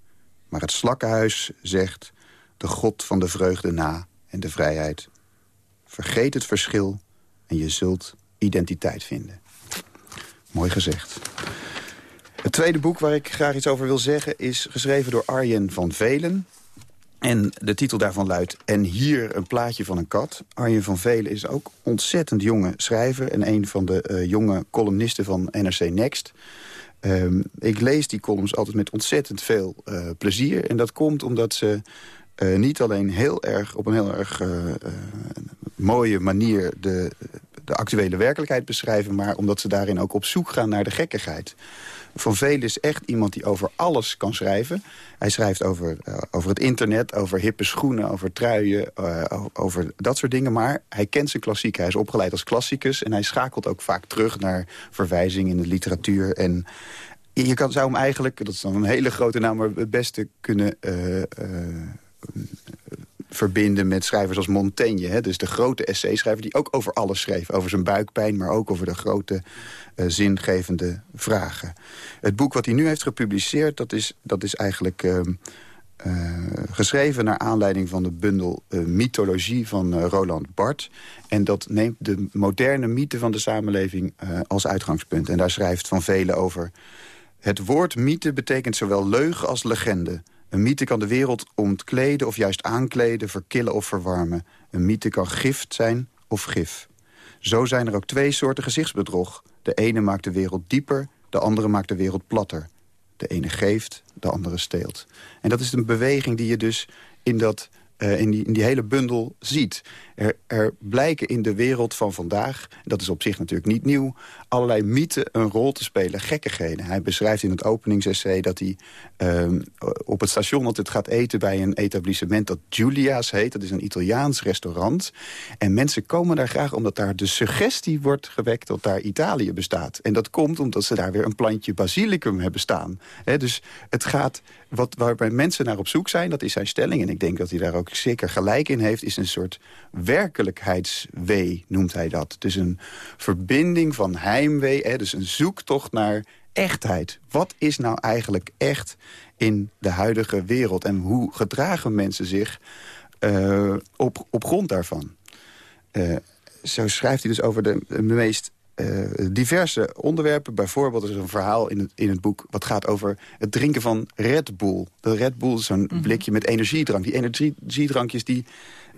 Maar het slakkenhuis zegt, de god van de vreugde na en de vrijheid. Vergeet het verschil en je zult identiteit vinden. Mooi gezegd. Het tweede boek waar ik graag iets over wil zeggen... is geschreven door Arjen van Velen. En de titel daarvan luidt... En hier een plaatje van een kat. Arjen van Velen is ook ontzettend jonge schrijver... en een van de uh, jonge columnisten van NRC Next... Um, ik lees die columns altijd met ontzettend veel uh, plezier. En dat komt omdat ze uh, niet alleen heel erg op een heel erg uh, mooie manier de, de actuele werkelijkheid beschrijven... maar omdat ze daarin ook op zoek gaan naar de gekkigheid. Van Velen is echt iemand die over alles kan schrijven. Hij schrijft over, uh, over het internet, over hippe schoenen, over truien, uh, over dat soort dingen. Maar hij kent zijn klassiek. Hij is opgeleid als klassicus en hij schakelt ook vaak terug naar verwijzingen in de literatuur. En je kan, zou hem eigenlijk, dat is dan een hele grote naam, maar het beste kunnen... Uh, verbinden met schrijvers als Montaigne. Hè? Dus de grote essayschrijver die ook over alles schreef. Over zijn buikpijn, maar ook over de grote uh, zingevende vragen. Het boek wat hij nu heeft gepubliceerd... dat is, dat is eigenlijk uh, uh, geschreven naar aanleiding van de bundel Mythologie van Roland Barthes. En dat neemt de moderne mythe van de samenleving als uitgangspunt. En daar schrijft Van Velen over... Het woord mythe betekent zowel leugen als legende... Een mythe kan de wereld ontkleden of juist aankleden, verkillen of verwarmen. Een mythe kan gift zijn of gif. Zo zijn er ook twee soorten gezichtsbedrog. De ene maakt de wereld dieper, de andere maakt de wereld platter. De ene geeft, de andere steelt. En dat is een beweging die je dus in dat uh, in, die, in die hele bundel ziet. Er, er blijken in de wereld van vandaag, dat is op zich natuurlijk niet nieuw... allerlei mythen een rol te spelen, gekkigheden. Hij beschrijft in het openingsessay dat hij uh, op het station altijd gaat eten... bij een etablissement dat Giulia's heet. Dat is een Italiaans restaurant. En mensen komen daar graag omdat daar de suggestie wordt gewekt... dat daar Italië bestaat. En dat komt omdat ze daar weer een plantje basilicum hebben staan. Dus het gaat, wat, waarbij mensen naar op zoek zijn, dat is zijn stelling... en ik denk dat hij daar ook zeker gelijk in heeft... is een soort werkelijkheidswee, noemt hij dat. Dus een verbinding van heimwee, hè, dus een zoektocht naar echtheid. Wat is nou eigenlijk echt in de huidige wereld? En hoe gedragen mensen zich uh, op, op grond daarvan? Uh, zo schrijft hij dus over de meest uh, diverse onderwerpen. Bijvoorbeeld is er een verhaal in het, in het boek... wat gaat over het drinken van Red Bull. De Red Bull is zo'n mm -hmm. blikje met energiedrank. Die energiedrankjes die,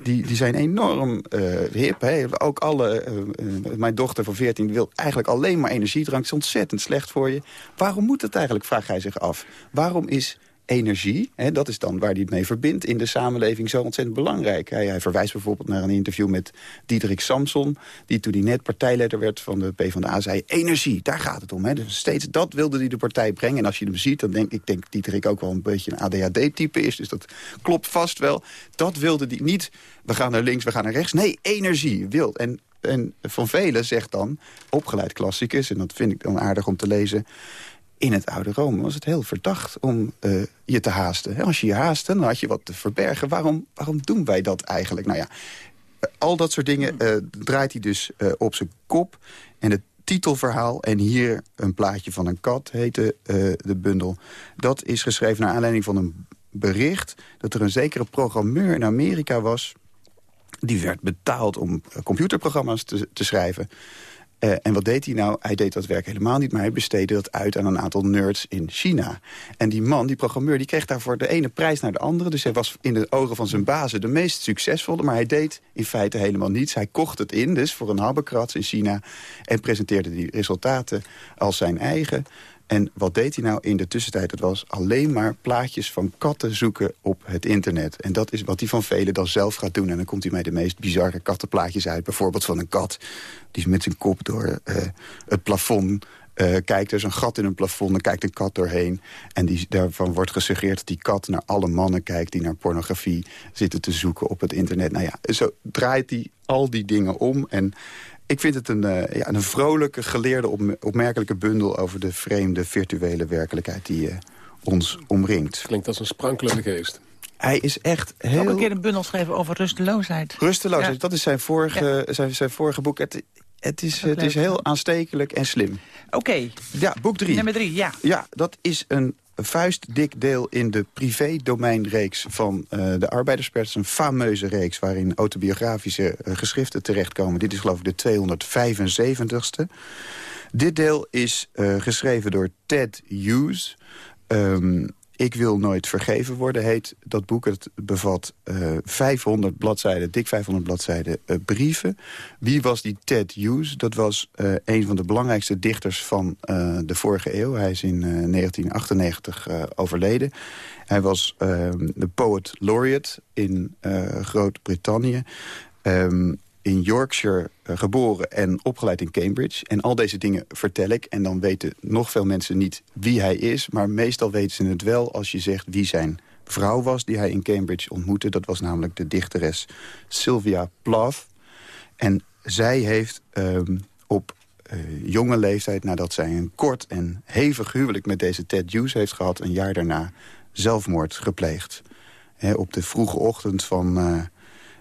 die, die zijn enorm uh, hip. Hè. Ook alle... Uh, mijn dochter van 14 wil eigenlijk alleen maar energiedrank. Het is ontzettend slecht voor je. Waarom moet het eigenlijk, vraagt hij zich af. Waarom is energie, hè, dat is dan waar hij het mee verbindt... in de samenleving zo ontzettend belangrijk. Hij, verwijst bijvoorbeeld naar een interview met Diederik Samson... die toen hij net partijleider werd van de PvdA zei... energie, daar gaat het om. Hè. Dus steeds dat wilde hij de partij brengen. En als je hem ziet, dan denk ik denk Diederik ook wel een beetje een ADHD-type is. Dus dat klopt vast wel. Dat wilde hij niet, we gaan naar links, we gaan naar rechts. Nee, energie, wild. En en Van Velen zegt dan, opgeleid klassicus... en dat vind ik dan aardig om te lezen in het oude Rome was het heel verdacht om uh, je te haasten. Als je je haastte, dan had je wat te verbergen. Waarom, waarom doen wij dat eigenlijk? Nou ja, al dat soort dingen uh, draait hij dus uh, op zijn kop. En het titelverhaal, en hier een plaatje van een kat, heette de bundel... dat is geschreven naar aanleiding van een bericht... dat er een zekere programmeur in Amerika was... die werd betaald om computerprogramma's te, te schrijven... Uh, en wat deed hij nou? Hij deed dat werk helemaal niet, maar hij besteedde dat uit aan een aantal nerds in China. En die man, die programmeur, die kreeg daarvoor de ene prijs naar de andere. Dus hij was in de ogen van zijn bazen de meest succesvolle. Maar hij deed in feite helemaal niets. Hij kocht het in, dus voor een habbekrats in China. En presenteerde die resultaten als zijn eigen. En wat deed hij nou in de tussentijd? Het was alleen maar plaatjes van katten zoeken op het internet. En dat is wat hij van velen dan zelf gaat doen. En dan komt hij met de meest bizarre kattenplaatjes uit. Bijvoorbeeld van een kat die met zijn kop door uh, het plafond uh, kijkt. Er is een gat in een plafond, dan kijkt een kat doorheen. En die, daarvan wordt gesuggereerd dat die kat naar alle mannen kijkt... die naar pornografie zitten te zoeken op het internet. Nou ja, zo draait hij al die dingen om. En ik vind het een, uh, ja, een vrolijke, geleerde, opmerkelijke bundel... over de vreemde virtuele werkelijkheid die uh, ons omringt. Klinkt als een sprankelende geest. Hij is echt heel... Ook een keer een bundel schrijven over rusteloosheid. Rusteloosheid, Ja. dat is zijn vorige, zijn, zijn vorige boek. Het, het, is, het is heel aanstekelijk en slim. Oké. Ja, boek drie. Nummer drie, ja. Ja, dat is een vuistdik deel in de privé-domeinreeks van eh, de Arbeiderspers. Een fameuze reeks waarin autobiografische eh, geschriften terechtkomen. Dit is geloof ik de 275ste. Dit deel is eh, geschreven door Ted Hughes. Ehm, ik wil nooit vergeven worden, heet dat boek. Het bevat eh 500 bladzijden, dik 500 bladzijden eh, brieven. Wie was die Ted Hughes? Dat was eh, een van de belangrijkste dichters van eh, de vorige eeuw. Hij is in eh, 1998 eh, overleden. Hij was de poet laureate in eh, Groot-Brittannië. Ehm, in Yorkshire eh, geboren en opgeleid in Cambridge. En al deze dingen vertel ik. En dan weten nog veel mensen niet wie hij is. Maar meestal weten ze het wel als je zegt wie zijn vrouw was... die hij in Cambridge ontmoette. Dat was namelijk de dichteres Sylvia Plath. En zij heeft ehm, op eh, jonge leeftijd... nadat zij een kort en hevig huwelijk met deze Ted Hughes heeft gehad... een jaar daarna zelfmoord gepleegd. Op de vroege ochtend van... eh,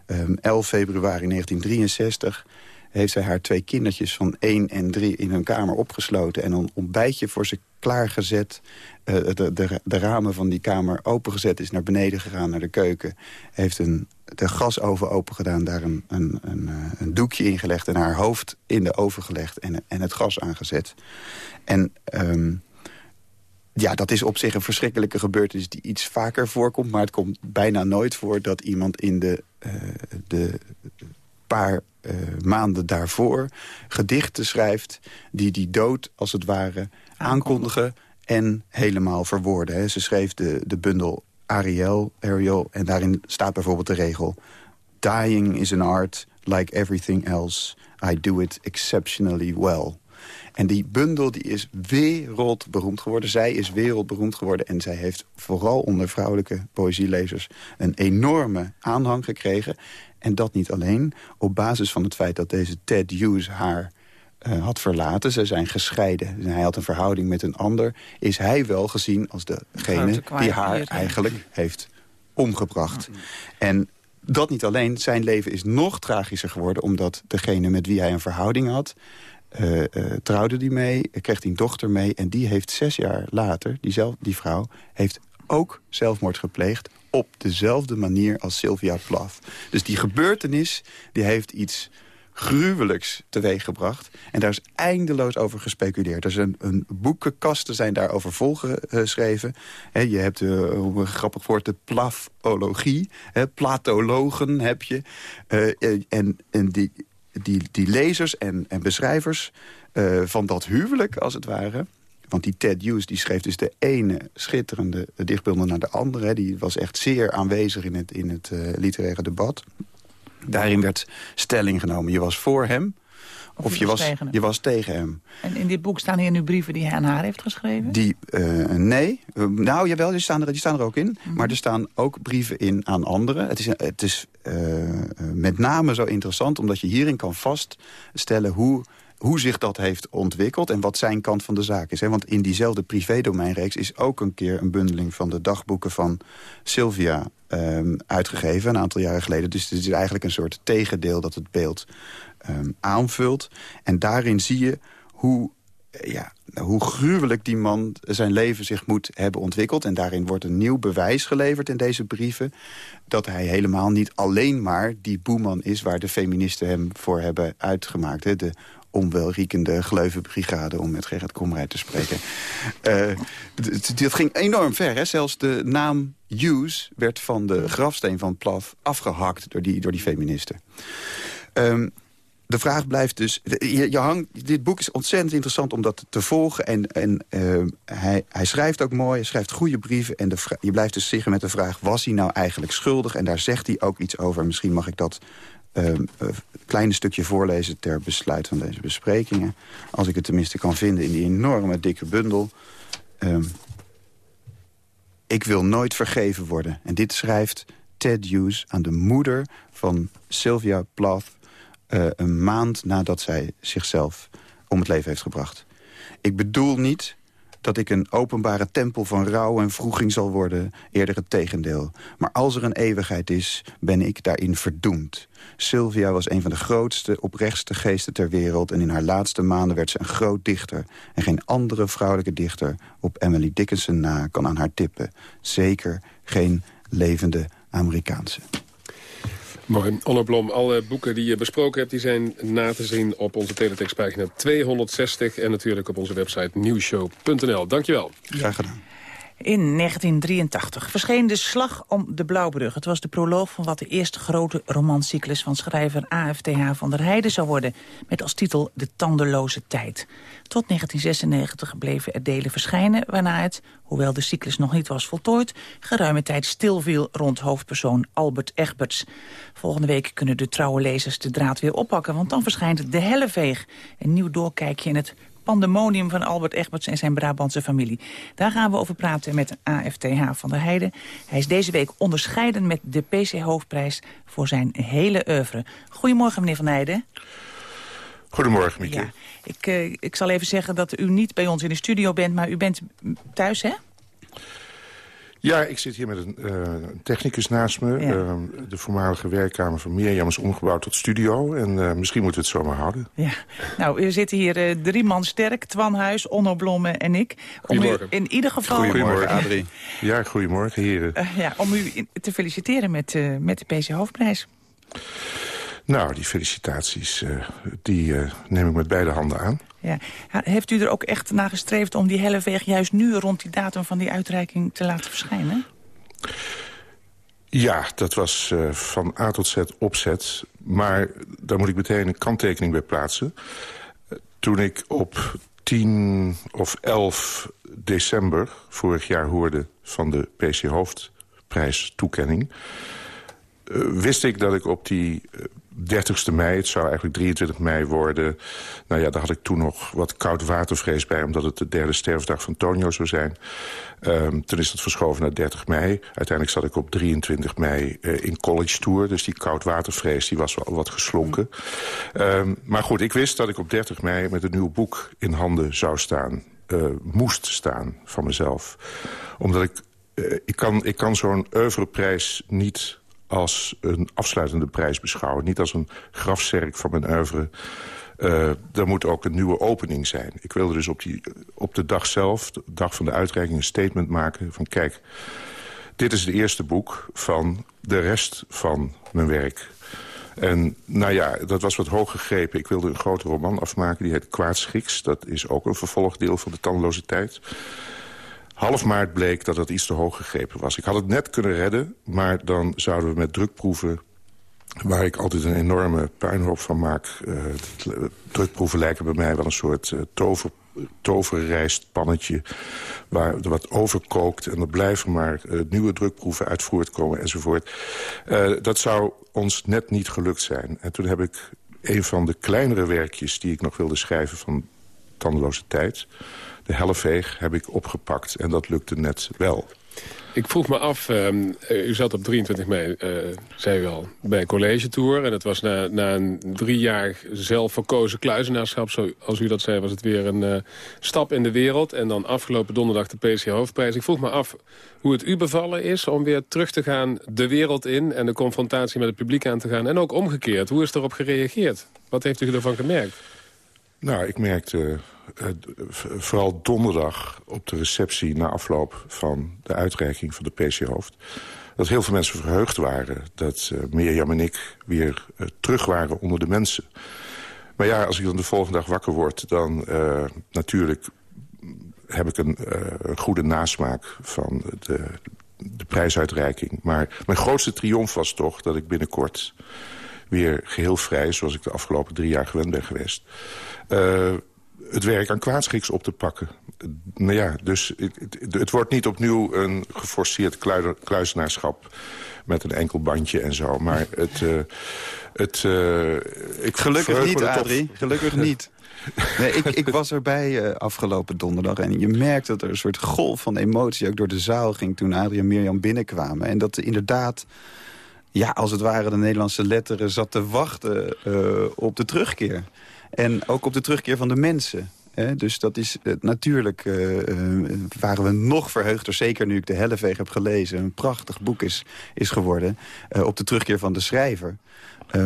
Ehm, 11 februari 1963 heeft zij haar twee kindertjes van 1 en 3 in hun kamer opgesloten... en een ontbijtje voor ze klaargezet. Eh, de, de, de ramen van die kamer opengezet, is naar beneden gegaan, naar de keuken. Heeft een, de gasoven open gedaan, daar een, een, een, eh, een doekje ingelegd... en haar hoofd in de oven gelegd en, en het gas aangezet. En... ehm, ja, dat is op zich een verschrikkelijke gebeurtenis die iets vaker voorkomt. Maar het komt bijna nooit voor dat iemand in de, eh, de paar eh, maanden daarvoor gedichten schrijft... die die dood, als het ware, aankondigen en helemaal verwoorden. Hè. Ze schreef de, de bundel Ariel, Ariel, en daarin staat bijvoorbeeld de regel... Dying is an art, like everything else. I do it exceptionally well. En die bundel die is wereldberoemd geworden. Zij is wereldberoemd geworden. En zij heeft vooral onder vrouwelijke poëzielezers... een enorme aanhang gekregen. En dat niet alleen op basis van het feit dat deze Ted Hughes haar eh, had verlaten. Ze zijn gescheiden. En hij had een verhouding met een ander. Is hij wel gezien als degene die haar eigenlijk heeft omgebracht. En dat niet alleen, zijn leven is nog tragischer geworden... omdat degene met wie hij een verhouding had... eh, eh, trouwde die mee, kreeg hij een dochter mee... en die heeft zes jaar later, die, zelf, die vrouw... heeft ook zelfmoord gepleegd op dezelfde manier als Sylvia Plath. Dus die gebeurtenis die heeft iets gruwelijks teweeggebracht. En daar is eindeloos over gespeculeerd. Er zijn een boekenkasten zijn daarover volgeschreven. Hè, je hebt, eh, een grappig woord, de plafologie. Hè, platologen heb je. En en die, die, die lezers en, en beschrijvers eh, van dat huwelijk, als het ware... Want die Ted Hughes die schreef dus de ene schitterende dichtbundel naar de andere. Die was echt zeer aanwezig in het, in het eh, literaire debat. Daarin werd stelling genomen. Je was voor hem of, je je, was was, tegen hem. je was tegen hem. En in dit boek staan hier nu brieven die hij aan haar heeft geschreven? Die, eh, nee. Eh, nou, jawel, die staan, er, die staan er ook in. Mhm. Maar er staan ook brieven in aan anderen. Het is, het is eh, met name zo interessant... omdat je hierin kan vaststellen hoe, hoe zich dat heeft ontwikkeld... en wat zijn kant van de zaak is. Hè? Want in diezelfde privédomeinreeks is ook een keer... een bundeling van de dagboeken van Sylvia ehm, uitgegeven... een aantal jaren geleden. Dus het is eigenlijk een soort tegendeel dat het beeld ehm, aanvult. En daarin zie je hoe eh, ja, hoe gruwelijk die man zijn leven zich moet hebben ontwikkeld. En daarin wordt een nieuw bewijs geleverd in deze brieven... dat hij helemaal niet alleen maar die boeman is... waar de feministen hem voor hebben uitgemaakt. Hè? De onwelriekende gleuvenbrigade, om met Gerrit Komrij te spreken. Eh, dat ging enorm ver. Hè? Zelfs de naam Hughes werd van de grafsteen van Plath afgehakt door die, door die feministen. Ehm, de vraag blijft dus... Je, hangt, dit boek is ontzettend interessant om dat te volgen. En, en eh, hij, hij schrijft ook mooi, hij schrijft goede brieven. En de je blijft dus zitten met de vraag... was hij nou eigenlijk schuldig? En daar zegt hij ook iets over. Misschien mag ik dat eh, kleine stukje voorlezen... ter besluit van deze besprekingen. Als ik het tenminste kan vinden in die enorme dikke bundel. Ehm, ik wil nooit vergeven worden. En dit schrijft Ted Hughes aan de moeder van Sylvia Plath... eh, een maand nadat zij zichzelf om het leven heeft gebracht. Ik bedoel niet dat ik een openbare tempel van rouw en vroeging zal worden. Eerder het tegendeel. Maar als er een eeuwigheid is, ben ik daarin verdoemd. Sylvia was een van de grootste, oprechtste geesten ter wereld... en in haar laatste maanden werd ze een groot dichter. En geen andere vrouwelijke dichter op Emily Dickinson na kan aan haar tippen. Zeker geen levende Amerikaanse. Mooi. Onno Blom, alle boeken die je besproken hebt... die zijn na te zien op onze teletextpagina 260... en natuurlijk op onze website nieuwshow.nl. Dankjewel. Graag gedaan. In 1983 verscheen De Slag om de Blauwbrug. Het was de proloog van wat de eerste grote romancyclus van schrijver AFTH van der Heijden zou worden... met als titel De Tandeloze Tijd. Tot 1996 bleven er delen verschijnen... waarna het, hoewel de cyclus nog niet was voltooid... geruime tijd stilviel rond hoofdpersoon Albert Egberts. Volgende week kunnen de trouwe lezers de draad weer oppakken... want dan verschijnt De Helleveeg, een nieuw doorkijkje in het pandemonium van Albert Egberts en zijn Brabantse familie. Daar gaan we over praten met AFTH van der Heijden. Hij is deze week onderscheiden met de PC-hoofdprijs voor zijn hele oeuvre. Goedemorgen, meneer van Heijden. Goedemorgen, Mieke. Ja, ik, uh, ik zal even zeggen dat u niet bij ons in de studio bent, maar u bent thuis, hè? Ja, ik zit hier met een, uh, een technicus naast me. Ja. Uh, de voormalige werkkamer van Mirjam is omgebouwd tot studio. En uh, misschien moeten we het zo maar houden. Ja. Nou, we zitten hier drie man sterk. Twan Huis, Onno Blomme en ik. Om u in ieder geval... Goedemorgen, Adrie. Ja, goedemorgen, heren. ja, om u te feliciteren met, met de PC Hoofdprijs. Nou, die felicitaties, die neem ik met beide handen aan. Ja. Heeft u er ook echt naar gestreefd om die hele veeg juist nu rond die datum van die uitreiking te laten verschijnen? Ja, dat was uh, van A tot Z opzet. Maar daar moet ik meteen een kanttekening bij plaatsen. Toen ik op 10 of 11 december vorig jaar hoorde van de PC Hoofdprijs toekenning... Uh, wist ik dat ik op die 30ste mei, het zou eigenlijk 23 mei worden. Nou ja, daar had ik toen nog wat koud watervrees bij... omdat het de derde sterfdag van Tonio zou zijn. Um, toen is dat verschoven naar 30 mei. Uiteindelijk zat ik op 23 mei uh, in college tour. Dus die koud watervrees die was wel wat geslonken. Um, maar goed, ik wist dat ik op 30 mei met een nieuw boek in handen zou staan. Uh, moest staan van mezelf. Omdat ik... Uh, ik kan, ik kan zo'n oeuvreprijs niet als een afsluitende prijs beschouwen. Niet als een grafzerk van mijn oeuvre. Uh, er moet ook een nieuwe opening zijn. Ik wilde dus op, die, op de dag zelf, de dag van de uitreiking... een statement maken van kijk, dit is het eerste boek van de rest van mijn werk. En nou ja, dat was wat hoog gegrepen. Ik wilde een grote roman afmaken, die heet Kwaadschiks. Dat is ook een vervolgdeel van de tandeloze tijd. Half maart bleek dat het iets te hoog gegrepen was. Ik had het net kunnen redden, maar dan zouden we met drukproeven waar ik altijd een enorme puinhoop van maak. Uh, drukproeven lijken bij mij wel een soort uh, tover, toverrijstpannetje... waar wat overkookt en er blijven maar uh, nieuwe drukproeven uit voortkomen enzovoort. dat zou ons net niet gelukt zijn. En toen heb ik een van de kleinere werkjes die ik nog wilde schrijven van Tandeloze Tijd de helleveeg heb ik opgepakt. En dat lukte net wel. Ik vroeg me af, um, u zat op 23 mei, uh, zei u al, bij College Tour. En het was na, na een drie jaar zelfverkozen kluizenaarschap, zoals u dat zei, was het weer een uh, stap in de wereld. En dan afgelopen donderdag de PC Hoofdprijs. Ik vroeg me af hoe het u bevallen is om weer terug te gaan de wereld in... en de confrontatie met het publiek aan te gaan. En ook omgekeerd, hoe is erop gereageerd? Wat heeft u ervan gemerkt? Nou, ik merkte vooral donderdag op de receptie na afloop van de uitreiking van de PC-hoofd... dat heel veel mensen verheugd waren dat uh, Mirjam en ik weer uh, terug waren onder de mensen. Maar ja, als ik dan de volgende dag wakker word, dan natuurlijk heb ik een, goede nasmaak van de, de prijsuitreiking. Maar mijn grootste triomf was toch dat ik binnenkort weer geheel vrij... zoals ik de afgelopen drie jaar gewend ben geweest... het werk aan kwaadschiks op te pakken. Nou ja, dus het, het wordt niet opnieuw een geforceerd kluizenaarschap met een enkel bandje en zo. Maar het... Uh, het uh, ik Gelukkig niet, Adrie. Gelukkig niet. Nee, ik, ik was erbij uh, afgelopen donderdag. En je merkte dat er een soort golf van emotie ook door de zaal ging... toen Adrie en Mirjam binnenkwamen. En dat inderdaad ja, als het ware de Nederlandse letteren zat te wachten uh, op de terugkeer. En ook op de terugkeer van de mensen. Hè? Dus dat is eh, natuurlijk eh, eh, waren we nog verheugder. Zeker nu ik de Helleveeg heb gelezen. Een prachtig boek is, is geworden. op de terugkeer van de schrijver.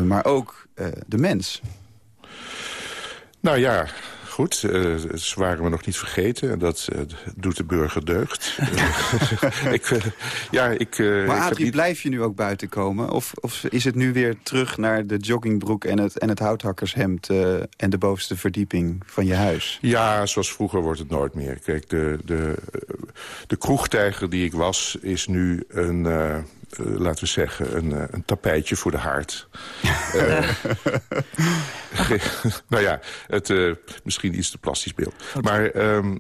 Maar ook de mens. Nou ja, goed. eh, ze waren me nog niet vergeten. En dat eh, doet de burger deugd. Ik, eh, ja, ik, ik Maar Adrie, niet- blijf je nu ook buiten komen? Of, of is het nu weer terug naar de joggingbroek en het, en het houthakkershemd... en de bovenste verdieping van je huis? Ja, zoals vroeger wordt het nooit meer. Kijk, de, de, de kroegtijger die ik was, is nu een... eh, laten we zeggen, een, eh, een tapijtje voor de haard. Eh, nou ja, het, misschien iets te plastisch beeld. Maar ehm,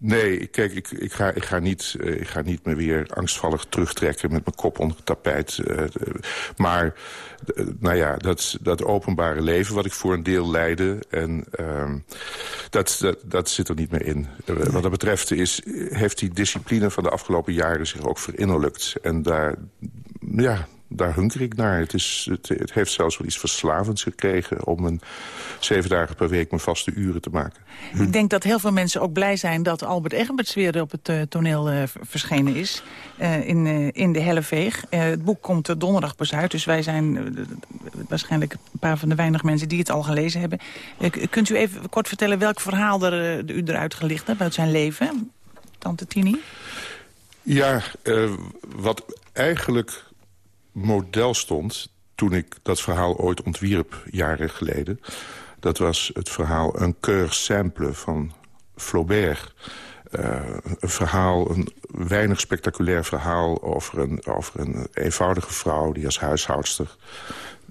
nee, kijk, ik, ik, ga, ik, ga niet, ik ga niet me weer angstvallig terugtrekken... met mijn kop onder het tapijt. maar nou ja, dat, dat openbare leven wat ik voor een deel leidde... en ehm, dat, dat, dat zit er niet meer in. Wat dat betreft is, heeft die discipline van de afgelopen jaren zich ook verinnerlijkt. En daar, ja, daar hunker ik naar. Het, is, het, het heeft zelfs wel iets verslavends gekregen... om een zeven dagen per week mijn vaste uren te maken. Ik denk dat heel veel mensen ook blij zijn dat Albert Egberts weer op het eh, toneel eh, verschenen is. eh, in, in de Helleveeg. Het boek komt er donderdag pas uit. Dus wij zijn waarschijnlijk een paar van de weinige mensen die het al gelezen hebben. Kunt u even kort vertellen welk verhaal er, u eruit gelicht hebt uit zijn leven? Tante Tini? Ja, eh, wat eigenlijk model stond toen ik dat verhaal ooit ontwierp, jaren geleden... dat was het verhaal Un cœur simple van Flaubert. Eh, een verhaal, een weinig spectaculair verhaal... over een, over een eenvoudige vrouw die als huishoudster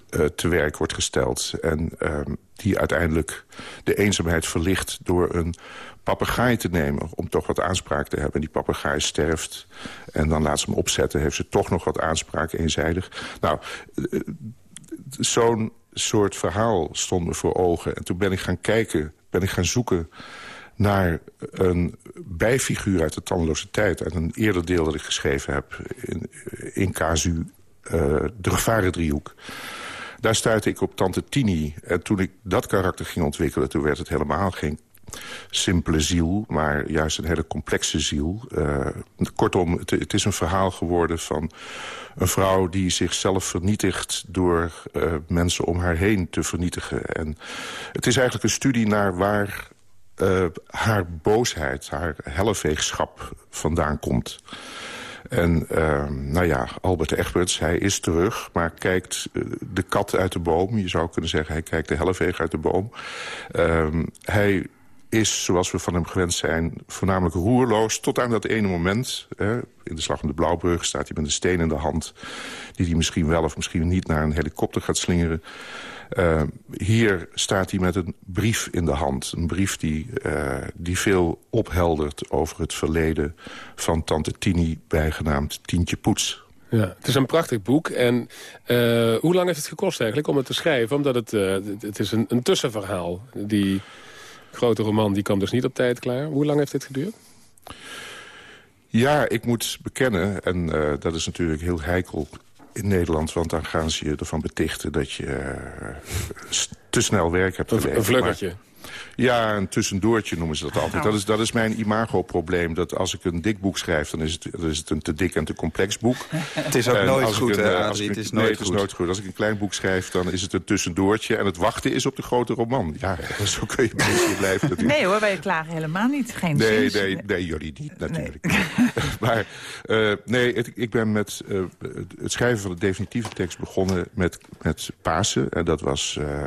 eh, te werk wordt gesteld. En ehm, die uiteindelijk de eenzaamheid verlicht door een papegaai te nemen... om toch wat aanspraak te hebben. En die papegaai sterft en dan laat ze hem opzetten. Heeft ze toch nog wat aanspraak, eenzijdig. Nou, eh, zo'n soort verhaal stond me voor ogen. En toen ben ik gaan kijken, ben ik gaan zoeken naar een bijfiguur uit de tandeloze tijd... uit een eerder deel dat ik geschreven heb in, in casu eh de gevarendriehoek. Daar stuitte ik op Tante Tini. En toen ik dat karakter ging ontwikkelen... toen werd het helemaal geen simpele ziel, maar juist een hele complexe ziel. Eh, kortom, het, is een verhaal geworden van een vrouw die zichzelf vernietigt... door eh, mensen om haar heen te vernietigen. En het is eigenlijk een studie naar waar eh, haar boosheid, haar helleveegschap vandaan komt. En nou ja, Albert Egberts, hij is terug, maar kijkt de kat uit de boom. Je zou kunnen zeggen, hij kijkt de helleveeg uit de boom. Uh, hij is, zoals we van hem gewend zijn, voornamelijk roerloos... tot aan dat ene moment, hè, in de Slag om de Blauwbrug... staat hij met een steen in de hand... die hij misschien wel of misschien niet naar een helikopter gaat slingeren... Uh, hier staat hij met een brief in de hand. Een brief die, uh, die veel opheldert over het verleden van tante Tini... bijgenaamd Tientje Poets. Ja, het is een prachtig boek. En uh, hoe lang heeft het gekost eigenlijk om het te schrijven? Omdat het, het is een, een tussenverhaal. Die grote roman die kwam dus niet op tijd klaar. Hoe lang heeft dit geduurd? Ja, ik moet bekennen, en dat is natuurlijk heel heikel in Nederland... want dan gaan ze je ervan betichten dat je uh, te snel werk hebt geleverd. Een vluggertje. Ja, een tussendoortje noemen ze dat altijd. Nou. Dat, is, dat is mijn imago-probleem. Dat als ik een dik boek schrijf, dan is het, dan is het een te dik en te complex boek. Het is ook en nooit goed, een, Adrie, het is nooit nee, goed. het is nooit goed. Als ik een klein boek schrijf, dan is het een tussendoortje. En het wachten is op de grote roman. Ja, zo kun je een beetje blijven natuurlijk. Nee hoor, wij klagen helemaal niet. Geen nee, zins. nee, nee, jullie niet natuurlijk. Nee. maar uh, nee, het, ik ben met uh, het schrijven van de definitieve tekst begonnen met, met Pasen. En dat was uh,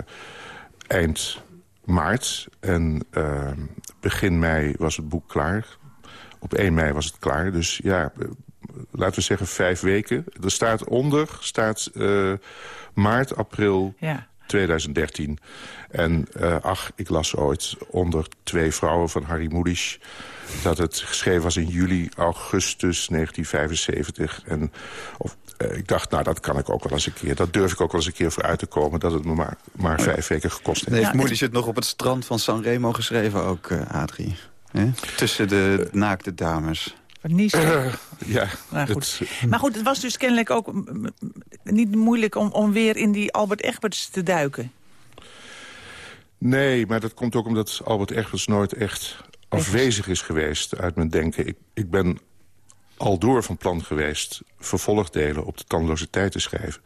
eind maart. En uh, begin mei was het boek klaar. Op 1 mei was het klaar. Dus ja, uh, laten we zeggen vijf weken. Er staat onder, staat uh, maart, april ja. 2013. En ach, ik las ooit onder twee vrouwen van Harry Mulisch... dat het geschreven was in juli, augustus 1975. En of, uh, ik dacht, nou, dat kan ik ook wel eens een keer. Dat durf ik ook wel eens een keer voor uit te komen. Dat het me maar, maar vijf weken gekost heeft. Nee, heeft Moelis het nog op het strand van Sanremo geschreven ook, uh, Adrie? Tussen de naakte dames. Niet uh, ja. Maar goed. Het, maar goed, het was dus kennelijk ook niet moeilijk om, om weer in die Albert Egberts te duiken. Nee, maar dat komt ook omdat Albert Egberts nooit echt afwezig is geweest uit mijn denken. Ik, ik ben al door van plan geweest vervolgdelen op de tandloositeit te schrijven.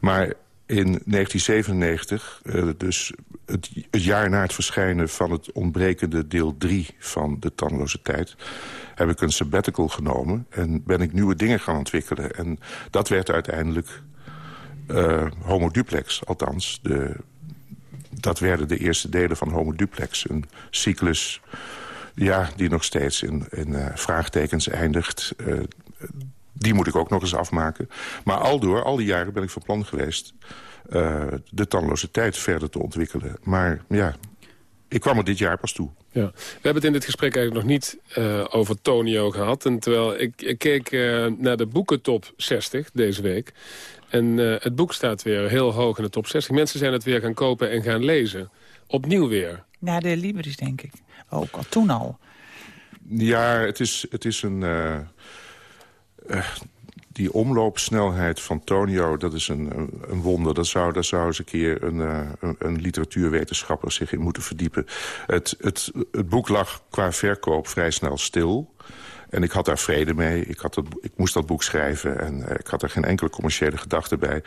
Maar in 1997, uh, eh, dus het, het, jaar na het verschijnen van het ontbrekende deel 3 van de tandloze tijd... heb ik een sabbatical genomen en ben ik nieuwe dingen gaan ontwikkelen. En dat werd uiteindelijk uh, Homo Duplex, althans. De, dat werden de eerste delen van Homo Duplex. Een cyclus ja, die nog steeds in, in uh, vraagtekens eindigt. Uh, die moet ik ook nog eens afmaken. Maar al door, al die jaren ben ik van plan geweest... Uh, de tandloze tijd verder te ontwikkelen. Maar ja, ik kwam er dit jaar pas toe. Ja. We hebben het in dit gesprek eigenlijk nog niet uh, over Tonio gehad. En terwijl ik, ik keek naar de boekentop 60 deze week. En het boek staat weer heel hoog in de top 60. Mensen zijn het weer gaan kopen en gaan lezen. Opnieuw weer. Na de Libris, denk ik. Ook al toen al. Ja, het is, het is een die omloopsnelheid van Tonio, dat is een, een wonder. Dat zou, daar zou eens een keer een, uh, een, een, literatuurwetenschapper zich in moeten verdiepen. Het, het, het boek lag qua verkoop vrij snel stil. En ik had daar vrede mee. Ik, had het, ik moest dat boek schrijven en uh, ik had er geen enkele commerciële gedachte bij.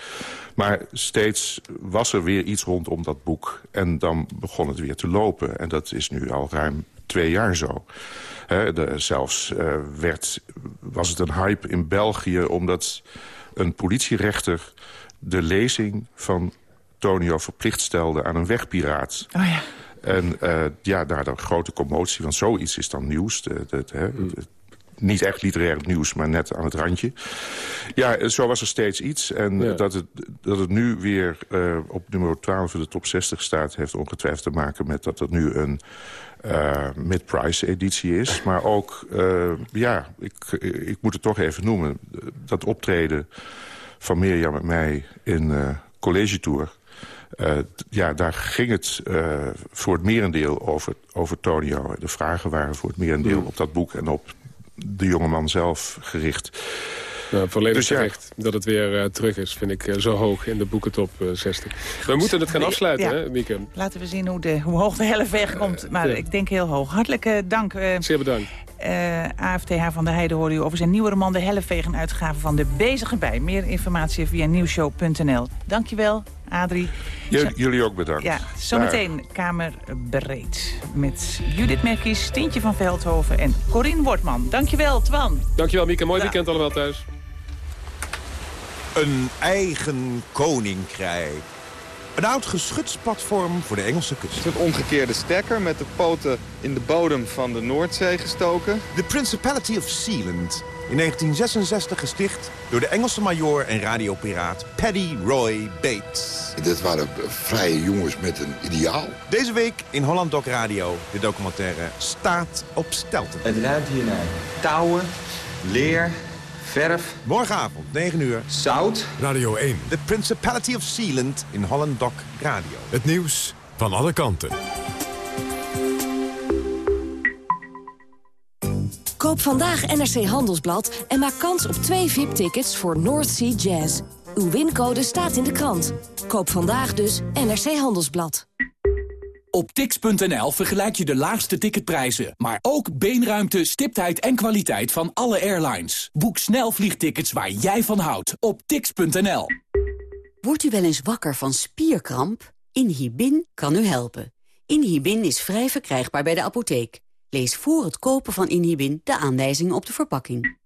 Maar steeds was er weer iets rondom dat boek. En dan begon het weer te lopen. En dat is nu al ruim twee jaar zo. de, zelfs uh, werd, was het een hype in België... omdat een politierechter de lezing van Tonio verplicht stelde aan een wegpiraat. Oh ja. En uh, ja, daar de grote commotie, want zoiets is dan nieuws. De, de, de, mm niet echt literair nieuws, maar net aan het randje. Ja, zo was er steeds iets. En dat, het, dat het nu weer uh, op nummer 12 in de top 60 staat... heeft ongetwijfeld te maken met dat er nu een uh, mid-price editie is. Maar ook, uh, ja, ik, ik moet het toch even noemen... dat optreden van Mirjam en mij in College Tour... Uh, ja, daar ging het uh, voor het merendeel over, over Tonio. De vragen waren voor het merendeel op dat boek en op de jongeman zelf gericht. Nou, volledig dus terecht dat het weer uh, terug is, vind ik uh, zo hoog in de boekentop uh, 60. We moeten het gaan afsluiten, ja. hè, Mieke? Laten we zien hoe, de, hoe hoog de weg komt. Maar ja. ik denk heel hoog. Hartelijk dank. Zeer bedankt. AFTH van der Heide hoorde u over zijn nieuwe roman De Hellevegen uitgave van De Bezige Bij. Meer informatie via nieuwshow.nl. Dankjewel. Adrie. jullie ook bedankt. Ja, zometeen Kamerbreed. Met Judith Merkies, Tintje van Veldhoven en Corine Wortman. Dankjewel, Twan. Dankjewel, Mieke. Mooi weekend allemaal thuis. Een eigen koninkrijk. Een oud geschutsplatform voor de Engelse kust. Het omgekeerde stekker met de poten in de bodem van de Noordzee gestoken. The Principality of Sealand. In 1966 gesticht door de Engelse majoor en radiopiraat Paddy Roy Bates. Dit waren vrije jongens met een ideaal. Deze week in Holland Doc Radio de documentaire Staat op Stelten. Het ruikt hier naar touwen, leer, verf. Morgenavond, 9 uur. Zout. Radio 1. The Principality of Sealand in Holland Doc Radio. Het nieuws van alle kanten. Koop vandaag NRC Handelsblad en maak kans op twee VIP-tickets voor North Sea Jazz. Uw wincode staat in de krant. Koop vandaag dus NRC Handelsblad. Op tix.nl vergelijk je de laagste ticketprijzen, maar ook beenruimte, stiptheid en kwaliteit van alle airlines. Boek snel vliegtickets waar jij van houdt op tix.nl. Wordt u wel eens wakker van spierkramp? Inhibin kan u helpen. Inhibin is vrij verkrijgbaar bij de apotheek. Lees voor het kopen van Inhibin de aanwijzingen op de verpakking.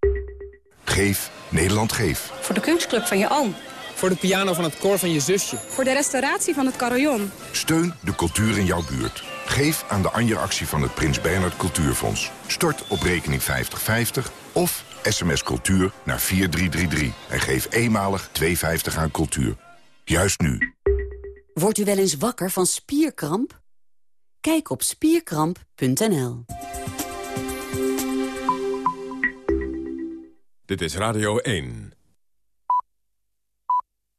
Geef Nederland Geef. Voor de kunstclub van je oom. Voor de piano van het koor van je zusje. Voor de restauratie van het carillon. Steun de cultuur in jouw buurt. Geef aan de Anja-actie van het Prins Bernhard Cultuurfonds. Stort op rekening 5050 of sms cultuur naar 4333. En geef eenmalig 2,50 aan cultuur. Juist nu. Wordt u wel eens wakker van spierkramp? Kijk op spierkramp.nl. Dit is Radio 1.